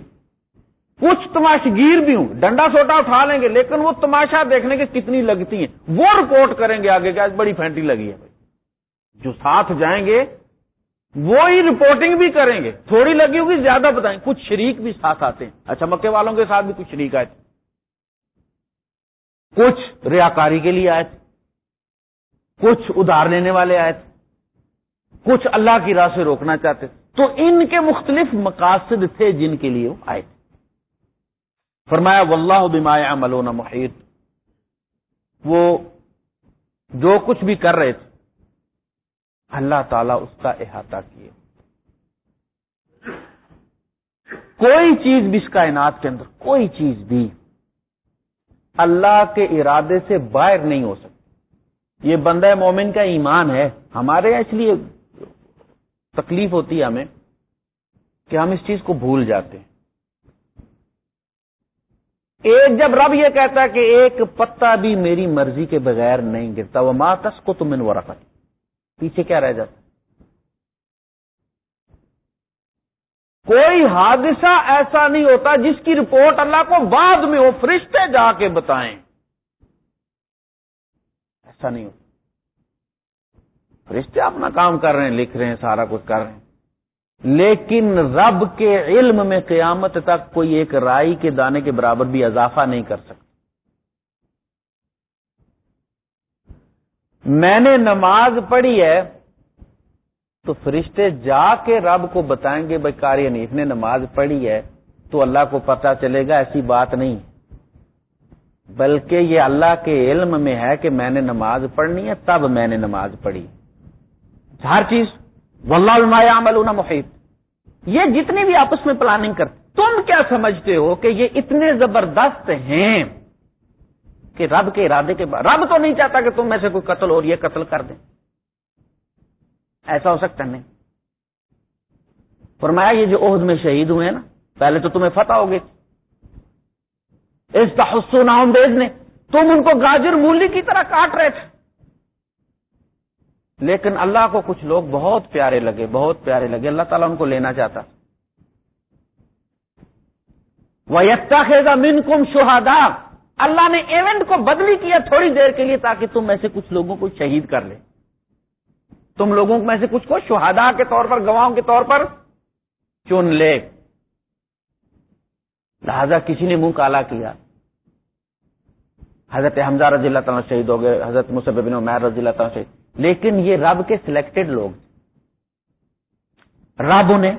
کچھ تماشگیر بھی ہوں، ڈنڈا سوٹا اٹھا لیں گے، لیکن وہ تماشا دیکھنے کے کتنی لگتی ہیں۔ وہ رپورٹ کریں گے آگے کہ بڑی پھینٹی لگی ہے۔ بھائی جو ساتھ جائیں گے، وہی رپورٹنگ بھی کریں گے۔ تھوڑی لگی ہوگی، زیادہ بتائیں۔ کچھ شریک بھی ساتھ آتے ہیں۔ اچھا مکے والوں کے ساتھ بھی کچھ شریک آئے تھے۔ کچھ ریاکاری کے لیے آئے تھے۔ کچھ ادھار لینے والے آئے تھے۔ کچھ اللہ کی راہ سے روکنا چاہتے تھے۔ تو ان کے مختلف مقاصد تھے جن کے لیے وہ آئے تھے۔ فرمایا، واللہ بما عملون محیط. وہ جو کچھ بھی کر رہے تھے، اللہ تعالی اس کا احاطہ کیے۔ کوئی چیز بھی اس کائنات کے اندر، کوئی چیز بھی اللہ کے ارادے سے باہر نہیں ہو سکتی۔ یہ بندہ مومن کا ایمان ہے۔ ہمارے اس لیے تکلیف ہوتی ہے ہمیں کہ ہم اس چیز کو بھول جاتے ہیں۔ ایک جب رب یہ کہتا ہے کہ ایک پتا بھی میری مرضی کے بغیر نہیں گرتا وہ ماتس کو تم وہ رکھا پیچھے کیا رہ جاتا؟ کوئی حادثہ ایسا نہیں ہوتا جس کی رپورٹ اللہ کو بعد میں وہ فرشتے جا کے بتائیں۔ ایسا نہیں ہوتا۔ فرشتے اپنا کام کر رہے ہیں، لکھ رہے ہیں، سارا کچھ کر رہے ہیں۔ لیکن رب کے علم میں قیامت تک کوئی ایک رائی کے دانے کے برابر بھی اضافہ نہیں کر سکتا۔ میں نے نماز پڑھی ہے تو فرشتے جا کے رب کو بتائیں گے، بھائی کاری نیف نے نماز پڑھی ہے تو اللہ کو پتا چلے گا، ایسی بات نہیں۔ بلکہ یہ اللہ کے علم میں ہے کہ میں نے نماز پڑھنی ہے، تب میں نے نماز پڑھی۔ ہر چیز۔ واللہ عمل محیط۔ یہ جتنی بھی آپس میں پلاننگ کر، تم کیا سمجھتے ہو کہ یہ اتنے زبردست ہیں کہ رب کے ارادے کے بعد رب تو نہیں چاہتا کہ تم میں سے کوئی قتل اور یہ قتل کر دیں ایسا ہو سکتا نہیں۔ فرمایا یہ جو عہد میں شہید ہوئے ہیں نا، پہلے تو تمہیں فتح ہوگی۔ اس تحسن آمدیز نے تم ان کو گاجر مولی کی طرح کاٹ رہے تھے۔ لیکن اللہ کو کچھ لوگ بہت پیارے لگے، بہت پیارے لگے، اللہ تعالیٰ ان کو لینا چاہتا۔ وہ یکتا خیزا من کم شہادا اللہ نے ایونٹ کو بدلی کیا تھوڑی دیر کے لیے تاکہ تم میں سے کچھ لوگوں کو شہید کر لے۔ تم لوگوں میں سے کچھ کو شہادا کے طور پر، گواہوں کے طور پر چن لے۔ لہذا کسی نے منہ کالا کیا۔ حضرت حمزہ رضی اللہ تعالیٰ شہید ہو گئے، حضرت مصبین عمیر رضی اللہ تعالیٰ شہید۔ لیکن یہ رب کے سلیکٹڈ لوگ. رب انہیں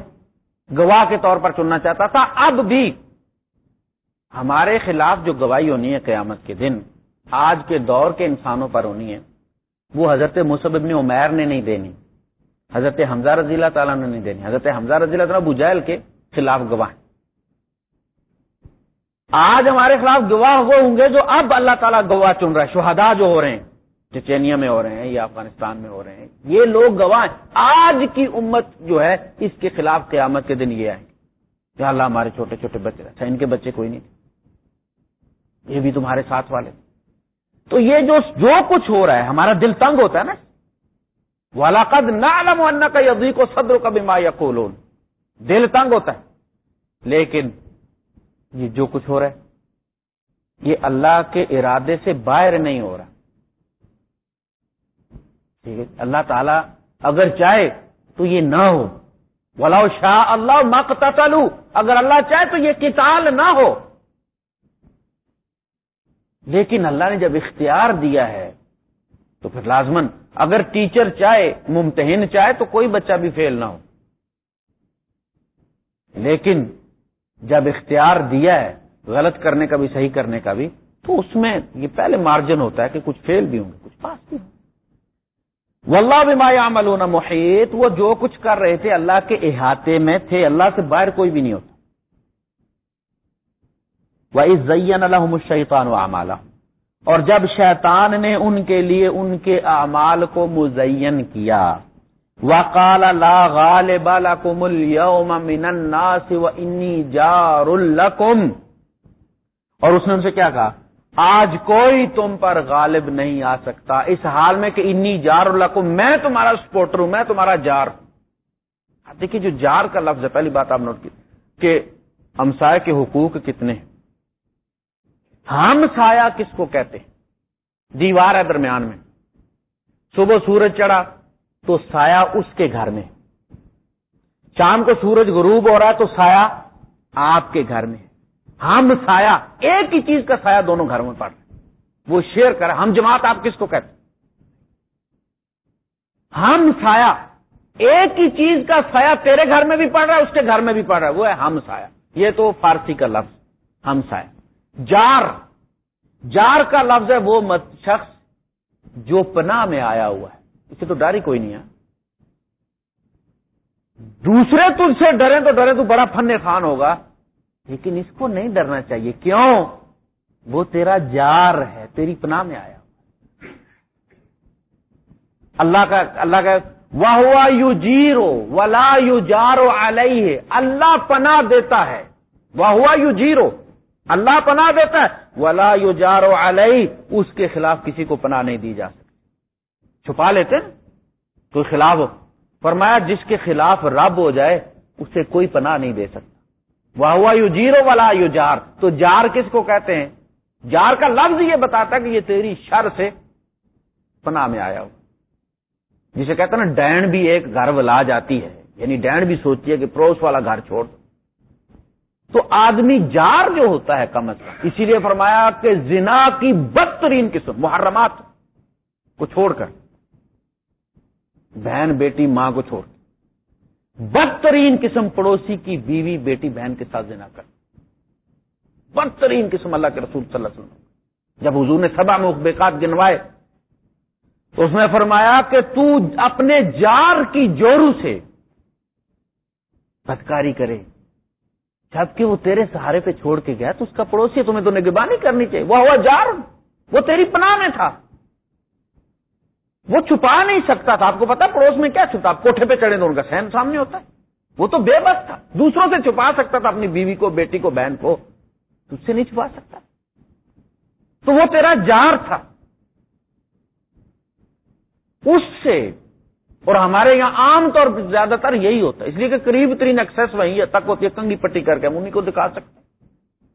گواہ کے طور پر چننا چاہتا تھا. اب بھی ہمارے خلاف جو گواہی ہونی ہے قیامت کے دن، آج کے دور کے انسانوں پر ہونی ہے، وہ حضرت مصب ابن عمیر نے نہیں دینی. حضرت حمزہ رضی اللہ تعالیٰ نے نہیں دینی. حضرت حمزہ رضی اللہ تعالیٰ بجائل کے خلاف گواہ آج ہمارے خلاف گواہ وہ ہوں گے جو اب اللہ تعالیٰ گواہ چن رہا ہے شہدا جو ہو رہے ہیں. چچینیا میں ہو رہے ہیں یا افغانستان میں ہو رہے ہیں، یہ لوگ گواہ آج کی امت جو ہے، اس کے خلاف قیامت کے دن یہ آئے یا اللہ، ہمارے چھوٹے چھوٹے بچے اچھا ان کے بچے کوئی نہیں۔ یہ بھی تمہارے ساتھ والے۔ تو یہ جو جو کچھ ہو رہا ہے، ہمارا دل تنگ ہوتا ہے نا۔ والاقد نہ علم کا یدی کو صدر کا بیما یا دل تنگ ہوتا ہے۔ لیکن یہ جو کچھ ہو رہا ہے، یہ اللہ کے ارادے سے باہر نہیں ہو رہا۔ ٹھیک ہے اللہ تعالیٰ اگر چاہے تو یہ نہ ہو۔ ولا شاہ اللہ مقتا اگر اللہ چاہے تو یہ کتال نہ ہو۔ لیکن اللہ نے جب اختیار دیا ہے تو پھر لازمن اگر ٹیچر چاہے، ممتحن چاہے تو کوئی بچہ بھی فیل نہ ہو۔ لیکن جب اختیار دیا ہے غلط کرنے کا بھی، صحیح کرنے کا بھی، تو اس میں یہ پہلے مارجن ہوتا ہے کہ کچھ فیل بھی ہوں گے، کچھ پاس بھی ہوں گے۔ واللہ بما يعملون محیط، وہ جو کچھ کر رہے تھے اللہ کے احاطے میں تھے، اللہ سے باہر کوئی بھی نہیں ہوتا۔ وہ زین الحم الشیطان و اور جب شیطان نے ان کے لیے ان کے اعمال کو مزین کیا۔ وقال لا غالب لكم اليوم من الناس واني جار لكم۔ اور اس نے ان سے کیا کہا؟ آج کوئی تم پر غالب نہیں آ سکتا۔ اس حال میں کہ انی جار اللہ میں تمہارا سپورٹر ہوں، میں تمہارا جار ہوں۔ دیکھیے جو جار کا لفظ ہے، پہلی بات آپ نوٹ کی کہ ہمسائے کے حقوق کتنے ہم سایہ کس کو کہتے ہیں؟ دیوار ہے درمیان میں۔ صبح سورج چڑھا تو سایہ اس کے گھر میں۔ شام کو سورج غروب ہو رہا ہے تو سایہ آپ کے گھر میں۔ ہم سایہ، ایک ہی چیز کا سایہ دونوں گھروں میں پڑ وہ شیئر کر ہم جماعت آپ کس کو کہتے ہم سایہ، ایک ہی چیز کا سایہ تیرے گھر میں بھی پڑ رہا ہے، اس کے گھر میں بھی پڑ رہا ہے، وہ ہے ہم سایہ۔ یہ تو فارسی کا لفظ، ہم سایہ۔ جار جار کا لفظ ہے وہ شخص جو پناہ میں آیا ہوا ہے۔ اسے تو ڈر ہی کوئی نہیں ہے۔ دوسرے تجھ سے ڈرے تو ڈرے تو بڑا فن خان ہوگا۔ لیکن اس کو نہیں ڈرنا چاہیے۔ کیوں؟ وہ تیرا جار ہے، تیری پناہ میں آیا۔ اللہ کا اللہ کا واہ ہوا یو جیرو ولا یو جارو اللہ پناہ دیتا ہے۔ واہ یو جیرو اللہ پناہ دیتا ہے۔ ولا یو جارو اس کے خلاف کسی کو پناہ نہیں دی جا سکتی۔ چھپا لیتے کوئی خلاف ہو۔ فرمایا، جس کے خلاف رب ہو جائے، اسے کوئی پناہ نہیں دے سکتا۔ وہ ہوا یو جیرو والا یو جار تو جار کس کو کہتے ہیں؟ جار کا لفظ یہ بتاتا کہ یہ تیری شر سے پناہ میں آیا ہو۔ جسے کہتے ہیں نا، ڈین بھی ایک گھر ولا جاتی ہے۔ یعنی ڈینڈ بھی سوچتی ہے کہ پڑوس والا گھر چھوڑ دو۔ تو آدمی جار جو ہوتا ہے کم از کم، اسی لیے فرمایا کہ زنا کی بدترین قسم، محرمات کو چھوڑ کر۔ بہن بیٹی ماں کو چھوڑ۔ بدترین قسم پڑوسی کی بیوی بیٹی بہن کے ساتھ زنا کر بدترین قسم اللہ کے رسول صلی اللہ علیہ وسلم۔ جب حضور نے سبا میں بےکات گنوائے، تو اس نے فرمایا کہ تو اپنے جار کی جورو سے بدکاری کرے۔ جبکہ وہ تیرے سہارے پہ چھوڑ کے گیا تو اس کا پڑوسی تمہیں تو نگبانی کرنی چاہیے۔ وہ ہوا جار، وہ تیری پناہ میں تھا۔ وہ چھپا نہیں سکتا تھا۔ آپ کو پتا پڑوس میں کیا چھپتا آپ کوٹھے پہ چڑھے تو ان کا سہن سامنے ہوتا ہے۔ وہ تو بے بس تھا۔ دوسروں سے چھپا سکتا تھا، اپنی بیوی کو، بیٹی کو، بہن کو۔ تجھ سے نہیں چھپا سکتا۔ تو وہ تیرا جار تھا۔ اس سے، اور ہمارے یہاں عام طور پر زیادہ تر یہی ہوتا ہے۔ اس لیے کہ قریب ترین ایکسس وہی ہے، تک ہوتی ہے کنگی پٹی کر کے ہم انہیں کو دکھا سکتے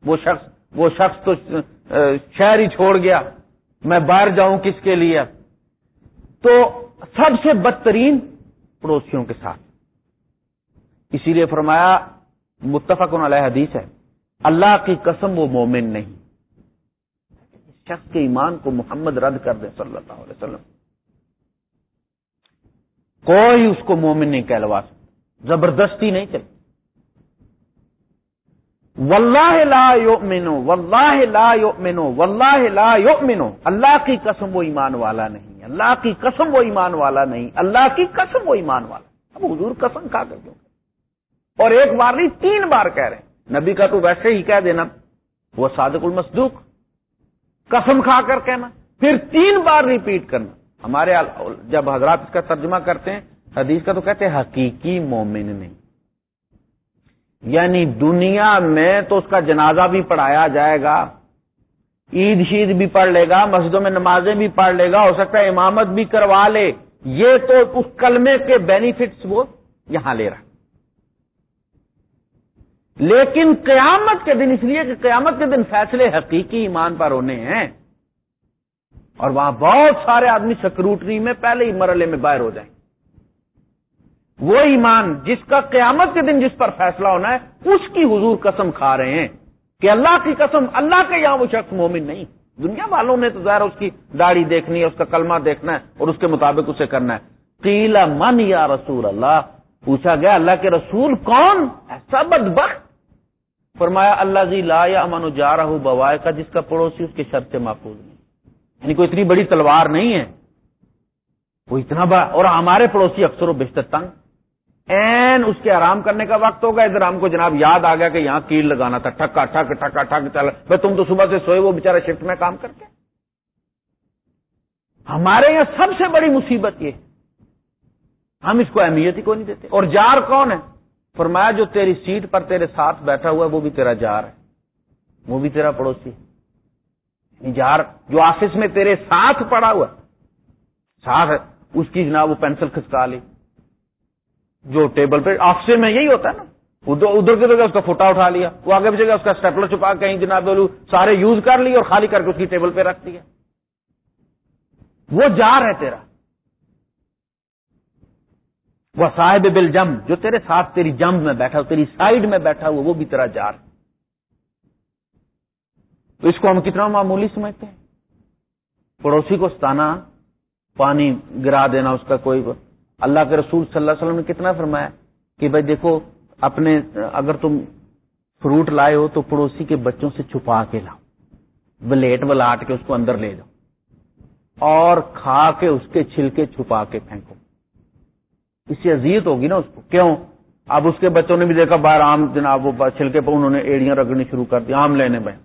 وہ شخص وہ شخص تو شہر ہی چھوڑ گیا۔ میں باہر جاؤں کس کے لیے؟ تو سب سے بدترین پڑوسیوں کے ساتھ۔ اسی لیے فرمایا، متفق علیہ حدیث ہے، اللہ کی قسم وہ مومن نہیں۔ شخص کے ایمان کو محمد رد کر دے صلی اللہ علیہ وسلم۔ کوئی اس کو مومن نہیں کہلوا سکتا۔ زبردستی نہیں چلتی۔ واللہ لا یؤمنو، واللہ لا یؤمنو، واللہ لا یؤمنو۔ اللہ کی قسم وہ ایمان والا نہیں۔ اللہ کی قسم وہ ایمان والا نہیں، اللہ کی قسم وہ ایمان والا۔ اب حضور قسم کھا کر دو اور ایک بار نہیں، تین بار کہہ رہے ہیں۔ نبی کا تو ویسے ہی کہہ دینا، وہ صادق المصدوق۔ قسم کھا کر کہنا، پھر تین بار ریپیٹ کرنا۔ ہمارے جب حضرات اس کا ترجمہ کرتے ہیں، حدیث کا تو کہتے ہیں، حقیقی مومن نہیں۔ یعنی دنیا میں تو اس کا جنازہ بھی پڑھایا جائے گا۔ عید شید بھی پڑھ لے گا، مسجدوں میں نمازیں بھی پڑھ لے گا، ہو سکتا ہے امامت بھی کروا لے۔ یہ تو اس کلمے کے بینیفٹس وہ یہاں لے رہا۔ لیکن قیامت کے دن، اس لیے کہ قیامت کے دن فیصلے حقیقی ایمان پر ہونے ہیں، اور وہاں بہت سارے آدمی سکروٹری میں پہلے ہی مرلے میں باہر ہو جائیں۔ وہ ایمان جس کا قیامت کے دن جس پر فیصلہ ہونا ہے، اس کی حضور قسم کھا رہے ہیں۔ کہ اللہ کی قسم، اللہ کے یہاں وہ شخص مومن نہیں۔ دنیا والوں نے تو ظاہر اس کی داڑھی دیکھنی ہے، اس کا کلمہ دیکھنا ہے اور اس کے مطابق اسے کرنا ہے۔ قیلا من یا رسول اللہ؟ پوچھا گیا، اللہ کے رسول کون؟ ایسا بدبخت۔ فرمایا اللہ جی لا یا امن جا رہا بوائے کا جس کا پڑوسی اس کے شرط سے محفوظ نہیں۔ یعنی کوئی اتنی بڑی تلوار نہیں ہے۔ وہ اتنا بڑا، اور ہمارے پڑوسی اکثر و بیشتر تنگ۔ این اس کے آرام کرنے کا وقت ہوگا ادھر ہم کو جناب یاد آ گیا کہ یہاں کیل لگانا تھا، ٹھکا، ٹھک ٹھکا، ٹھک، چل۔ بھائی تم تو صبح سے سوئے وہ بےچارا شفٹ میں کام کرتے ہمارے یہاں سب سے بڑی مصیبت یہ۔ ہم اس کو اہمیت ہی کو نہیں دیتے؟ اور جار کون ہے؟ فرمایا جو تیری سیٹ پر تیرے ساتھ بیٹھا ہوا ہے، وہ بھی تیرا جار ہے۔ وہ بھی تیرا پڑوسی یعنی جار جو آفس میں تیرے ساتھ پڑا ہوا ساتھ ہے۔ اس کی جناب وہ پینسل کھسکا لی۔ جو ٹیبل پہ آفس میں یہی ہوتا ہے نا۔ ادھر ادھر کی جگہ اس کا فوٹا اٹھا لیا۔ وہ آگے بھی جگہ اس کا اسٹیپلر چھپا کہیں جناب سارے یوز کر لی اور خالی کر کے اس کی ٹیبل پہ رکھ دیا وہ جار ہے تیرا۔ وہ صاحب بل جم، جو تیرے ساتھ تیری جم میں بیٹھا ہو تیری سائڈ میں بیٹھا ہوا، وہ بھی تیرا جار تو اس کو ہم کتنا معمولی سمجھتے ہیں؟ پڑوسی کو ستانا، پانی گرا دینا، اس کا کوئی اللہ کے رسول صلی اللہ علیہ وسلم نے کتنا فرمایا کہ بھائی دیکھو، اپنے، اگر تم فروٹ لائے ہو تو پڑوسی کے بچوں سے چھپا کے لاؤ، بلیٹ بلاٹ کے اس کو اندر لے جاؤ، اور کھا کے اس کے چھلکے چھپا کے پھینکو۔ اس سے اذیت ہوگی نا اس کو۔ کیوں؟ اب اس کے بچوں نے بھی دیکھا باہر آم جناب وہ چھلکے پہ انہوں نے ایڑیاں رگڑنی شروع کر دی آم لینے بھائی۔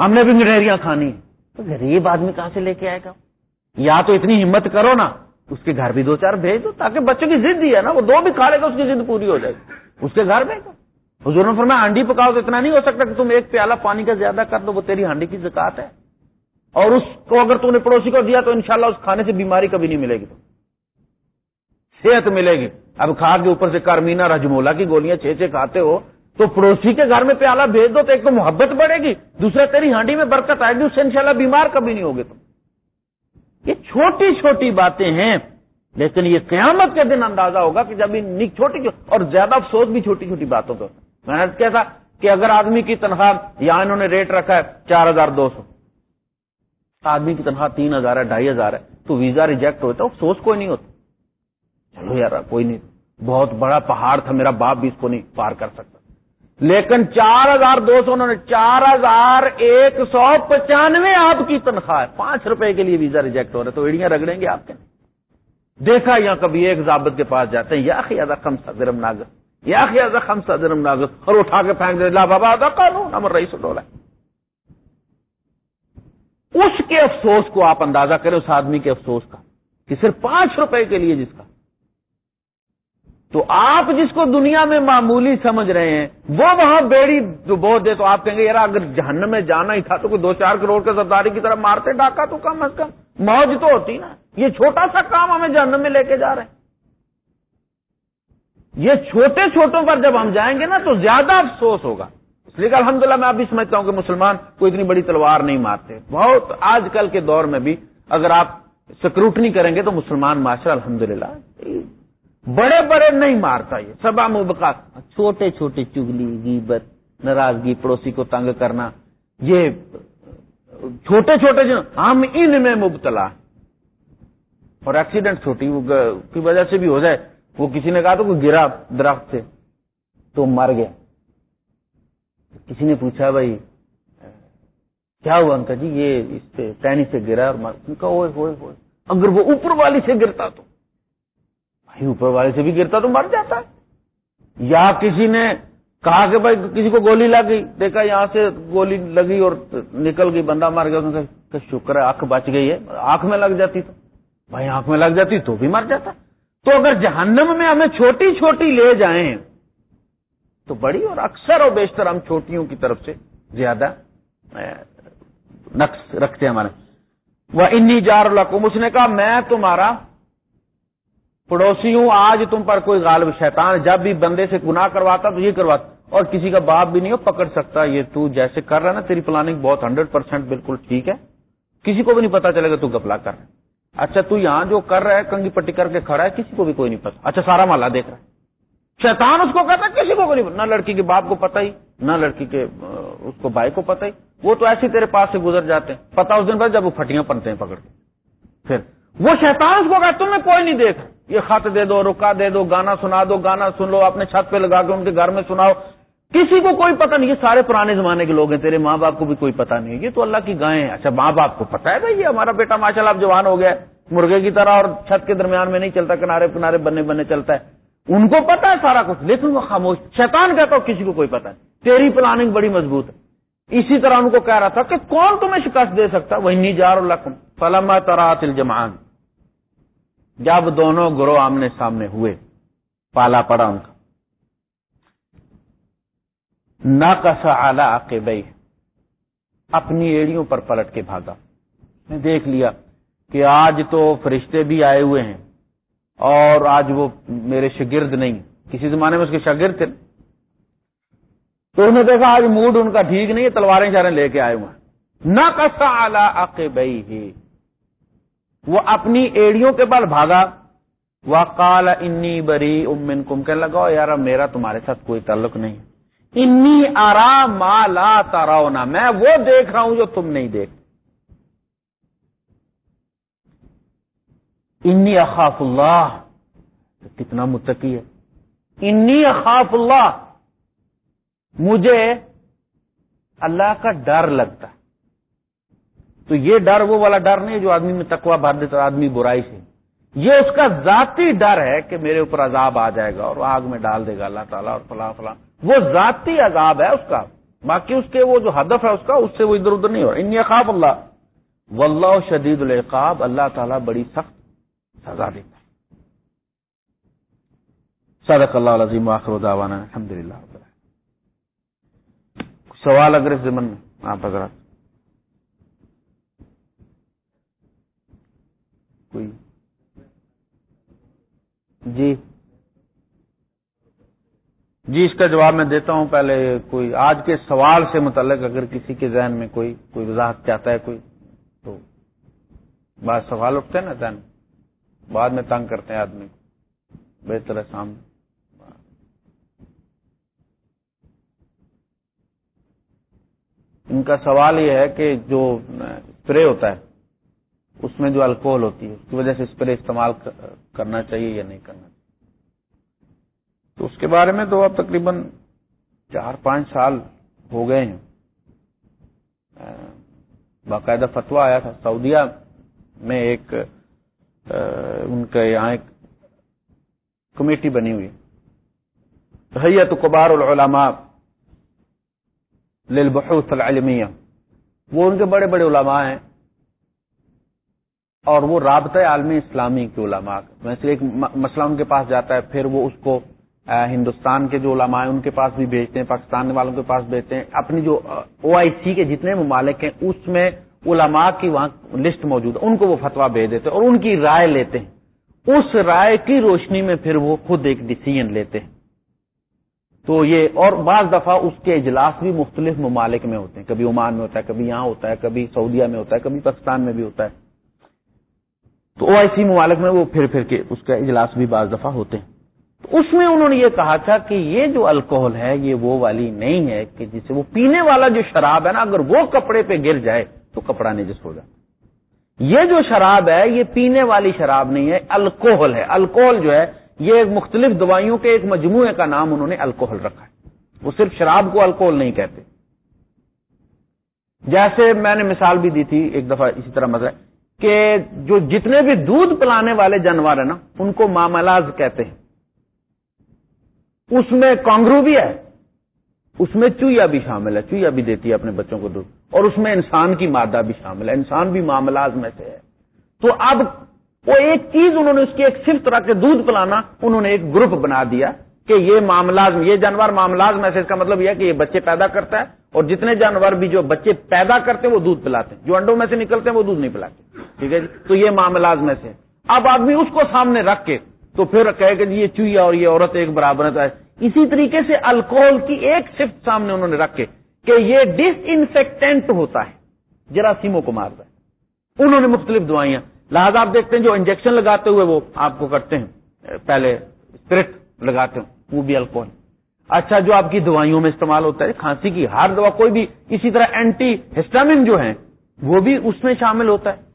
ہم نے بھی مٹھائیاں کھانی۔ تو غریب آدمی کہاں سے لے کے آئے گا؟ یا تو اتنی ہمت کرو نا اس کے گھر بھی دو چار بھیج دو تاکہ بچوں کی ضد ہی ہے نا، وہ دو بھی کھا لے گا اس کی ضد پوری ہو جائے گی۔ اس کے گھر بھیج دو حضور میں ہانڈی پکاؤ تو اتنا نہیں ہو سکتا کہ تم ایک پیالہ پانی کا زیادہ کر دو، وہ تیری ہانڈی کی زکات ہے۔ اور اس کو اگر تم نے پڑوسی کو دیا تو انشاءاللہ اس کھانے سے بیماری کبھی نہیں ملے گی۔ تم صحت ملے گی۔ اب کھا کے اوپر سے کارمینا رجمولا کی گولیاں چھ چھ کھاتے ہو تو پڑوسی کے گھر میں پیالہ بھیج دو تو ایک تو محبت بڑھے گی۔ دوسرا، تیری ہانڈی میں برکت آئے گی، اس سے انشاءاللہ بیمار کبھی نہیں ہوگے تم۔ یہ چھوٹی چھوٹی باتیں ہیں، لیکن یہ قیامت کے دن اندازہ ہوگا کہ جب چھوٹی اور زیادہ افسوس بھی چھوٹی چھوٹی باتوں پہ میں نے کیا تھا کہ اگر آدمی کی تنخواہ یہاں انہوں نے ریٹ رکھا ہے چار ہزار دو سو۔ آدمی کی تنخواہ تین ہزار ہے، ڈھائی ہزار ہے۔ تو ویزا ریجیکٹ ہوتا افسوس کوئی نہیں ہوتا۔ چلو یار، کوئی نہیں۔ بہت بڑا پہاڑ تھا، میرا باپ بھی اس کو نہیں پار کر سکتا۔ لیکن چار ہزار دو سو، انہوں نے چار ہزار ایک سو پچانوے آپ کی تنخواہ ہے۔ پانچ روپے کے لیے ویزا ریجیکٹ ہو رہا ہے۔ تو ایڑیاں رگڑیں گے آپ کے۔ دیکھا یہاں کبھی ایک ضابط کے پاس جاتے ہیں، یا خیادہ کم صدرم ناگت یا خیادہ کم صدرم ناگت اور اٹھا کے پھینک دے، لا بابا قانون، امر رہی سو ڈولا اس کے افسوس کو آپ اندازہ کریں، اس آدمی کے افسوس کا، کہ صرف پانچ روپے کے لیے جس کا۔ تو آپ جس کو دنیا میں معمولی سمجھ رہے ہیں، وہ وہاں بیڑی جو بہت دے تو آپ کہیں گے، یار اگر جہنم میں جانا ہی تھا تو کوئی دو چار کروڑ کے سرداری کی طرف مارتے، ڈاکہ تو کم از کم۔ موج تو ہوتی نا۔ یہ چھوٹا سا کام ہمیں جہنم میں لے کے جا رہے ہیں۔ یہ چھوٹے چھوٹوں پر جب ہم جائیں گے نا تو زیادہ افسوس ہوگا۔ اس لیے کہ الحمد للہ میں اب بھی سمجھتا ہوں کہ مسلمان کوئی اتنی بڑی تلوار نہیں مارتے۔ بہت آج کل کے دور میں بھی اگر آپ سکروٹنی کریں گے تو مسلمان معاشرہ الحمد للہ بڑے بڑے نہیں مارتا یہ، سبا مبقات۔ چھوٹے چھوٹے چگلی گیبت ناراضگی، پڑوسی کو تنگ کرنا، یہ چھوٹے چھوٹے جو ہم ان میں مبتلا اور ایکسیڈنٹ چھوٹی کی وجہ سے بھی ہو جائے، وہ کسی نے کہا تو کوئی گرا درخت سے تو مر گیا۔ کسی نے پوچھا بھائی، کیا ہوا انکا جی یہ اس سے ٹینی سے گرا اور ہوئے اگر وہ اوپر والی سے گرتا تو۔ اوپر والے سے بھی گرتا تو مر جاتا یا کسی نے کہا کہ بھائی کسی کو گولی لگ گئی دیکھا یہاں سے گولی لگی اور نکل گئی، بندہ مر گیا کہ شکر ہے، آنکھ بچ گئی ہے، آنکھ میں لگ جاتی تو۔ بھائی آنکھ میں لگ جاتی تو بھی مر جاتا۔ تو اگر جہنم میں ہمیں چھوٹی چھوٹی لے جائیں، تو بڑی اور اکثر اور بیشتر ہم چھوٹیوں کی طرف سے زیادہ نقص رکھتے ہیں ہمارے وہ انی جار اس نے کہا، میں تمہارا پڑوسی ہوں آج تم پر کوئی غالب شیطان، جب بھی بندے سے گناہ کرواتا تو یہ کرواتا، اور کسی کا باپ بھی نہیں ہو، پکڑ سکتا، یہ تو جیسے کر رہا نا، تیری پلاننگ بہت ہنڈریڈ پرسینٹ بالکل ٹھیک ہے۔ کسی کو بھی نہیں پتا چلے گا تو گپلا کر۔ رہا اچھا تو یہاں جو کر رہا ہے، کنگی پٹی کر کے کھڑا ہے، کسی کو بھی کوئی نہیں پتا۔ اچھا سارا مالا دیکھ رہا ہے۔ شیطان اس کو کہتا ہے، کسی کو نہیں پتا۔ نہ لڑکی کے باپ کو پتا ہی، نہ لڑکی کے اس کو بھائی کو پتا ہی۔ وہ تو ایسے تیرے پاس سے گزر جاتے ہیں۔ پتا اس دن بعد جب وہ پھٹیاں پنتے ہیں پکڑ کے۔ پھر وہ شیطان اس کو کہا تمہیں کوئی نہیں دیکھ یہ خط دے دو، رکا دے دو، گانا سنا دو، گانا سن لو، اپنے چھت پہ لگا کے ان کے گھر میں سناؤ۔ کسی کو کوئی پتہ نہیں، یہ سارے پرانے زمانے کے لوگ ہیں، تیرے ماں باپ کو بھی کوئی پتہ نہیں۔ یہ تو اللہ کی گائے ہیں۔ اچھا ماں باپ کو پتا ہے بھائی، یہ ہمارا بیٹا ماشاء اللہ جوان ہو گیا مرغے کی طرح اور چھت کے درمیان میں نہیں چلتا، کنارے کنارے بننے بننے چلتا ہے۔ ان کو پتا ہے سارا کچھ، لیکن وہ خاموش۔ شیطان کہتا ہوں کسی کو کوئی پتا ہے تیری پلاننگ بڑی مضبوط ہے۔ اسی طرح ان کو کہہ رہا تھا کہ کون تمہیں شکست دے سکتا؟ وہی نہیں جار القم فلم ترات الجمان جب دونوں گروہ آمنے سامنے ہوئے، پالا پڑا ان کا۔ نہ کسا آلہ بھائی اپنی ایڑیوں پر پلٹ کے بھاگا۔ میں دیکھ لیا کہ آج تو فرشتے بھی آئے ہوئے ہیں، اور آج وہ میرے شگرد نہیں۔ کسی زمانے میں اس کے شاگرد تھے۔ تو انہوں نے دیکھا آج موڈ ان کا ٹھیک نہیں ہے، تلواریں شاریں لے کے آئے ہوئے ہیں۔ نہ کسا آلہ بھائی وہ اپنی ایڑیوں کے بل بھاگا۔ وہ کال انی بری امن کم کہنے لگا یار میرا تمہارے ساتھ کوئی تعلق نہیں۔ انی آرام مالا تارا میں وہ دیکھ رہا ہوں جو تم نہیں دیکھ۔ انی اخاف اللہ کتنا متقی ہے۔ انی اخاف اللہ مجھے اللہ کا ڈر لگتا۔ ہے تو یہ ڈر وہ والا ڈر نہیں جو آدمی میں تکوا بھر دیتا آدمی برائی سے۔ یہ اس کا ذاتی ڈر ہے کہ میرے اوپر عذاب آ جائے گا اور آگ میں ڈال دے گا اللہ تعالیٰ اور فلاں فلاں۔ وہ ذاتی عذاب ہے اس کا۔ باقی اس کے وہ جو ہدف ہے اس کا، اس سے وہ ادھر ادھر نہیں ہو۔ ان خواب اللہ۔ واللہ شدید العقاب۔ اللہ تعالیٰ بڑی سخت سزا دیتا صدق اللہ عظیم آخر دعوانا الحمد للہ سوال اگر اس زمن میں، آپ حضرات کوئی۔ جی۔ جی اس کا جواب میں دیتا ہوں۔ پہلے کوئی آج کے سوال سے متعلق اگر کسی کے ذہن میں کوئی کوئی وضاحت چاہتا ہے کوئی، تو بات سوال اٹھتے ہیں نا ذہن۔ بعد میں تنگ کرتے ہیں آدمی۔ بہتر ہے سامنے۔ ان کا سوال یہ ہے کہ جو اسپرے ہوتا ہے اس میں جو الکوہل ہوتی ہے، اس کی وجہ سے اسپرے استعمال کرنا چاہیے یا نہیں کرنا چاہیے؟ تو اس کے بارے میں تو اب تقریباً چار پانچ سال ہو گئے ہیں۔ باقاعدہ فتوا آیا تھا۔ سعودیہ میں ایک ان کے یہاں ایک کمیٹی بنی ہوئی۔ حیت کبار العلماء للبحوث العلمیہ۔ وہ ان کے بڑے بڑے علماء ہیں۔ اور وہ رابطہ عالمی اسلامی کے علماء ویسے ایک مسئلہ ان کے پاس جاتا ہے، پھر وہ اس کو ہندوستان کے جو علماء ہیں ان کے پاس بھی بھیجتے ہیں، پاکستان والوں کے پاس بھیجتے ہیں۔ اپنی جو او آئی سی کے جتنے ممالک ہیں، اس میں علماء کی وہاں لسٹ موجود ہے۔ ان کو وہ فتوا بھیج دیتے ہیں اور ان کی رائے لیتے ہیں۔ اس رائے کی روشنی میں پھر وہ خود ایک ڈسیزن لیتے ہیں۔ تو یہ، اور بعض دفعہ اس کے اجلاس بھی مختلف ممالک میں ہوتے ہیں۔ کبھی عمان میں ہوتا ہے، کبھی یہاں ہوتا ہے، کبھی سعودیہ میں ہوتا ہے، کبھی پاکستان میں بھی ہوتا ہے۔ تو او آئی سی ممالک میں وہ پھر پھر کے اس کا اجلاس بھی بعض دفعہ ہوتے ہیں۔ تو اس میں انہوں نے یہ کہا تھا کہ یہ جو الکوہل ہے، یہ وہ والی نہیں ہے کہ جسے وہ پینے والا جو شراب ہے نا، اگر وہ کپڑے پہ گر جائے تو کپڑا نجس ہو جائے۔ یہ جو شراب ہے، یہ پینے والی شراب نہیں ہے، الکوہل ہے۔ الکوہل جو ہے، یہ ایک مختلف دوائیوں کے ایک مجموعے کا نام انہوں نے الکوہل رکھا ہے۔ وہ صرف شراب کو الکوہل نہیں کہتے۔ جیسے میں نے مثال بھی دی تھی، ایک دفعہ اسی طرح مزہ کہ جو جتنے بھی دودھ پلانے والے جانور ہیں نا، ان کو ماملاز کہتے ہیں۔ اس میں کانگرو بھی ہے، اس میں چویا بھی شامل ہے چویا بھی دیتی ہے اپنے بچوں کو دودھ۔ اور اس میں انسان کی مادہ بھی شامل ہے، انسان بھی معاملات میں سے ہے۔ تو اب وہ ایک چیز انہوں نے اس کی، ایک صرف طرح کے دودھ پلانا، انہوں نے ایک گروپ بنا دیا۔ کہ یہ معاملات یہ جانور معاملات میں سے اس کا مطلب یہ ہے کہ یہ بچے پیدا کرتا ہے اور جتنے جانور بھی جو بچے پیدا کرتے ہیں وہ دودھ پلاتے ہیں۔ جو انڈوں میں سے نکلتے ہیں وہ دودھ نہیں پلاتے ٹھیک ہے جی؟ تو یہ معاملات میں سے۔ اب آدمی اس کو سامنے رکھ کے تو پھر کہے کہ جی یہ چویا اور یہ عورت ایک برابر ہے۔ اسی طریقے سے الکوہل کی ایک صفت سامنے انہوں نے رکھ کے کہ یہ ڈس انفیکٹنٹ ہوتا ہے۔ جراثیموں کو مارتا ہے انہوں نے مختلف دوائیاں۔ لہٰذا آپ دیکھتے ہیں جو انجیکشن لگاتے ہوئے وہ آپ کو کرتے ہیں۔ پہلے اسپرٹ لگاتے ہیں وہ بھی الکوہل اچھا جو آپ کی دوائیوں میں استعمال ہوتا ہے، کھانسی کی ہر دوا، کوئی بھی اسی طرح اینٹی ہسٹامن جو ہیں، وہ بھی اس میں شامل ہوتا ہے۔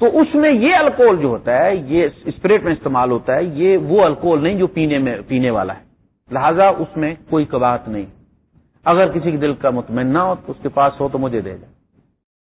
تو اس میں یہ الکوہل جو ہوتا ہے، یہ اسپرٹ میں استعمال ہوتا ہے، یہ وہ الکوہل نہیں جو پینے میں، پینے والا ہے۔ لہذا اس میں کوئی کباہت نہیں۔ اگر کسی کے دل کا مطمئن نہ ہو، تو اس کے پاس ہو تو مجھے دے جائے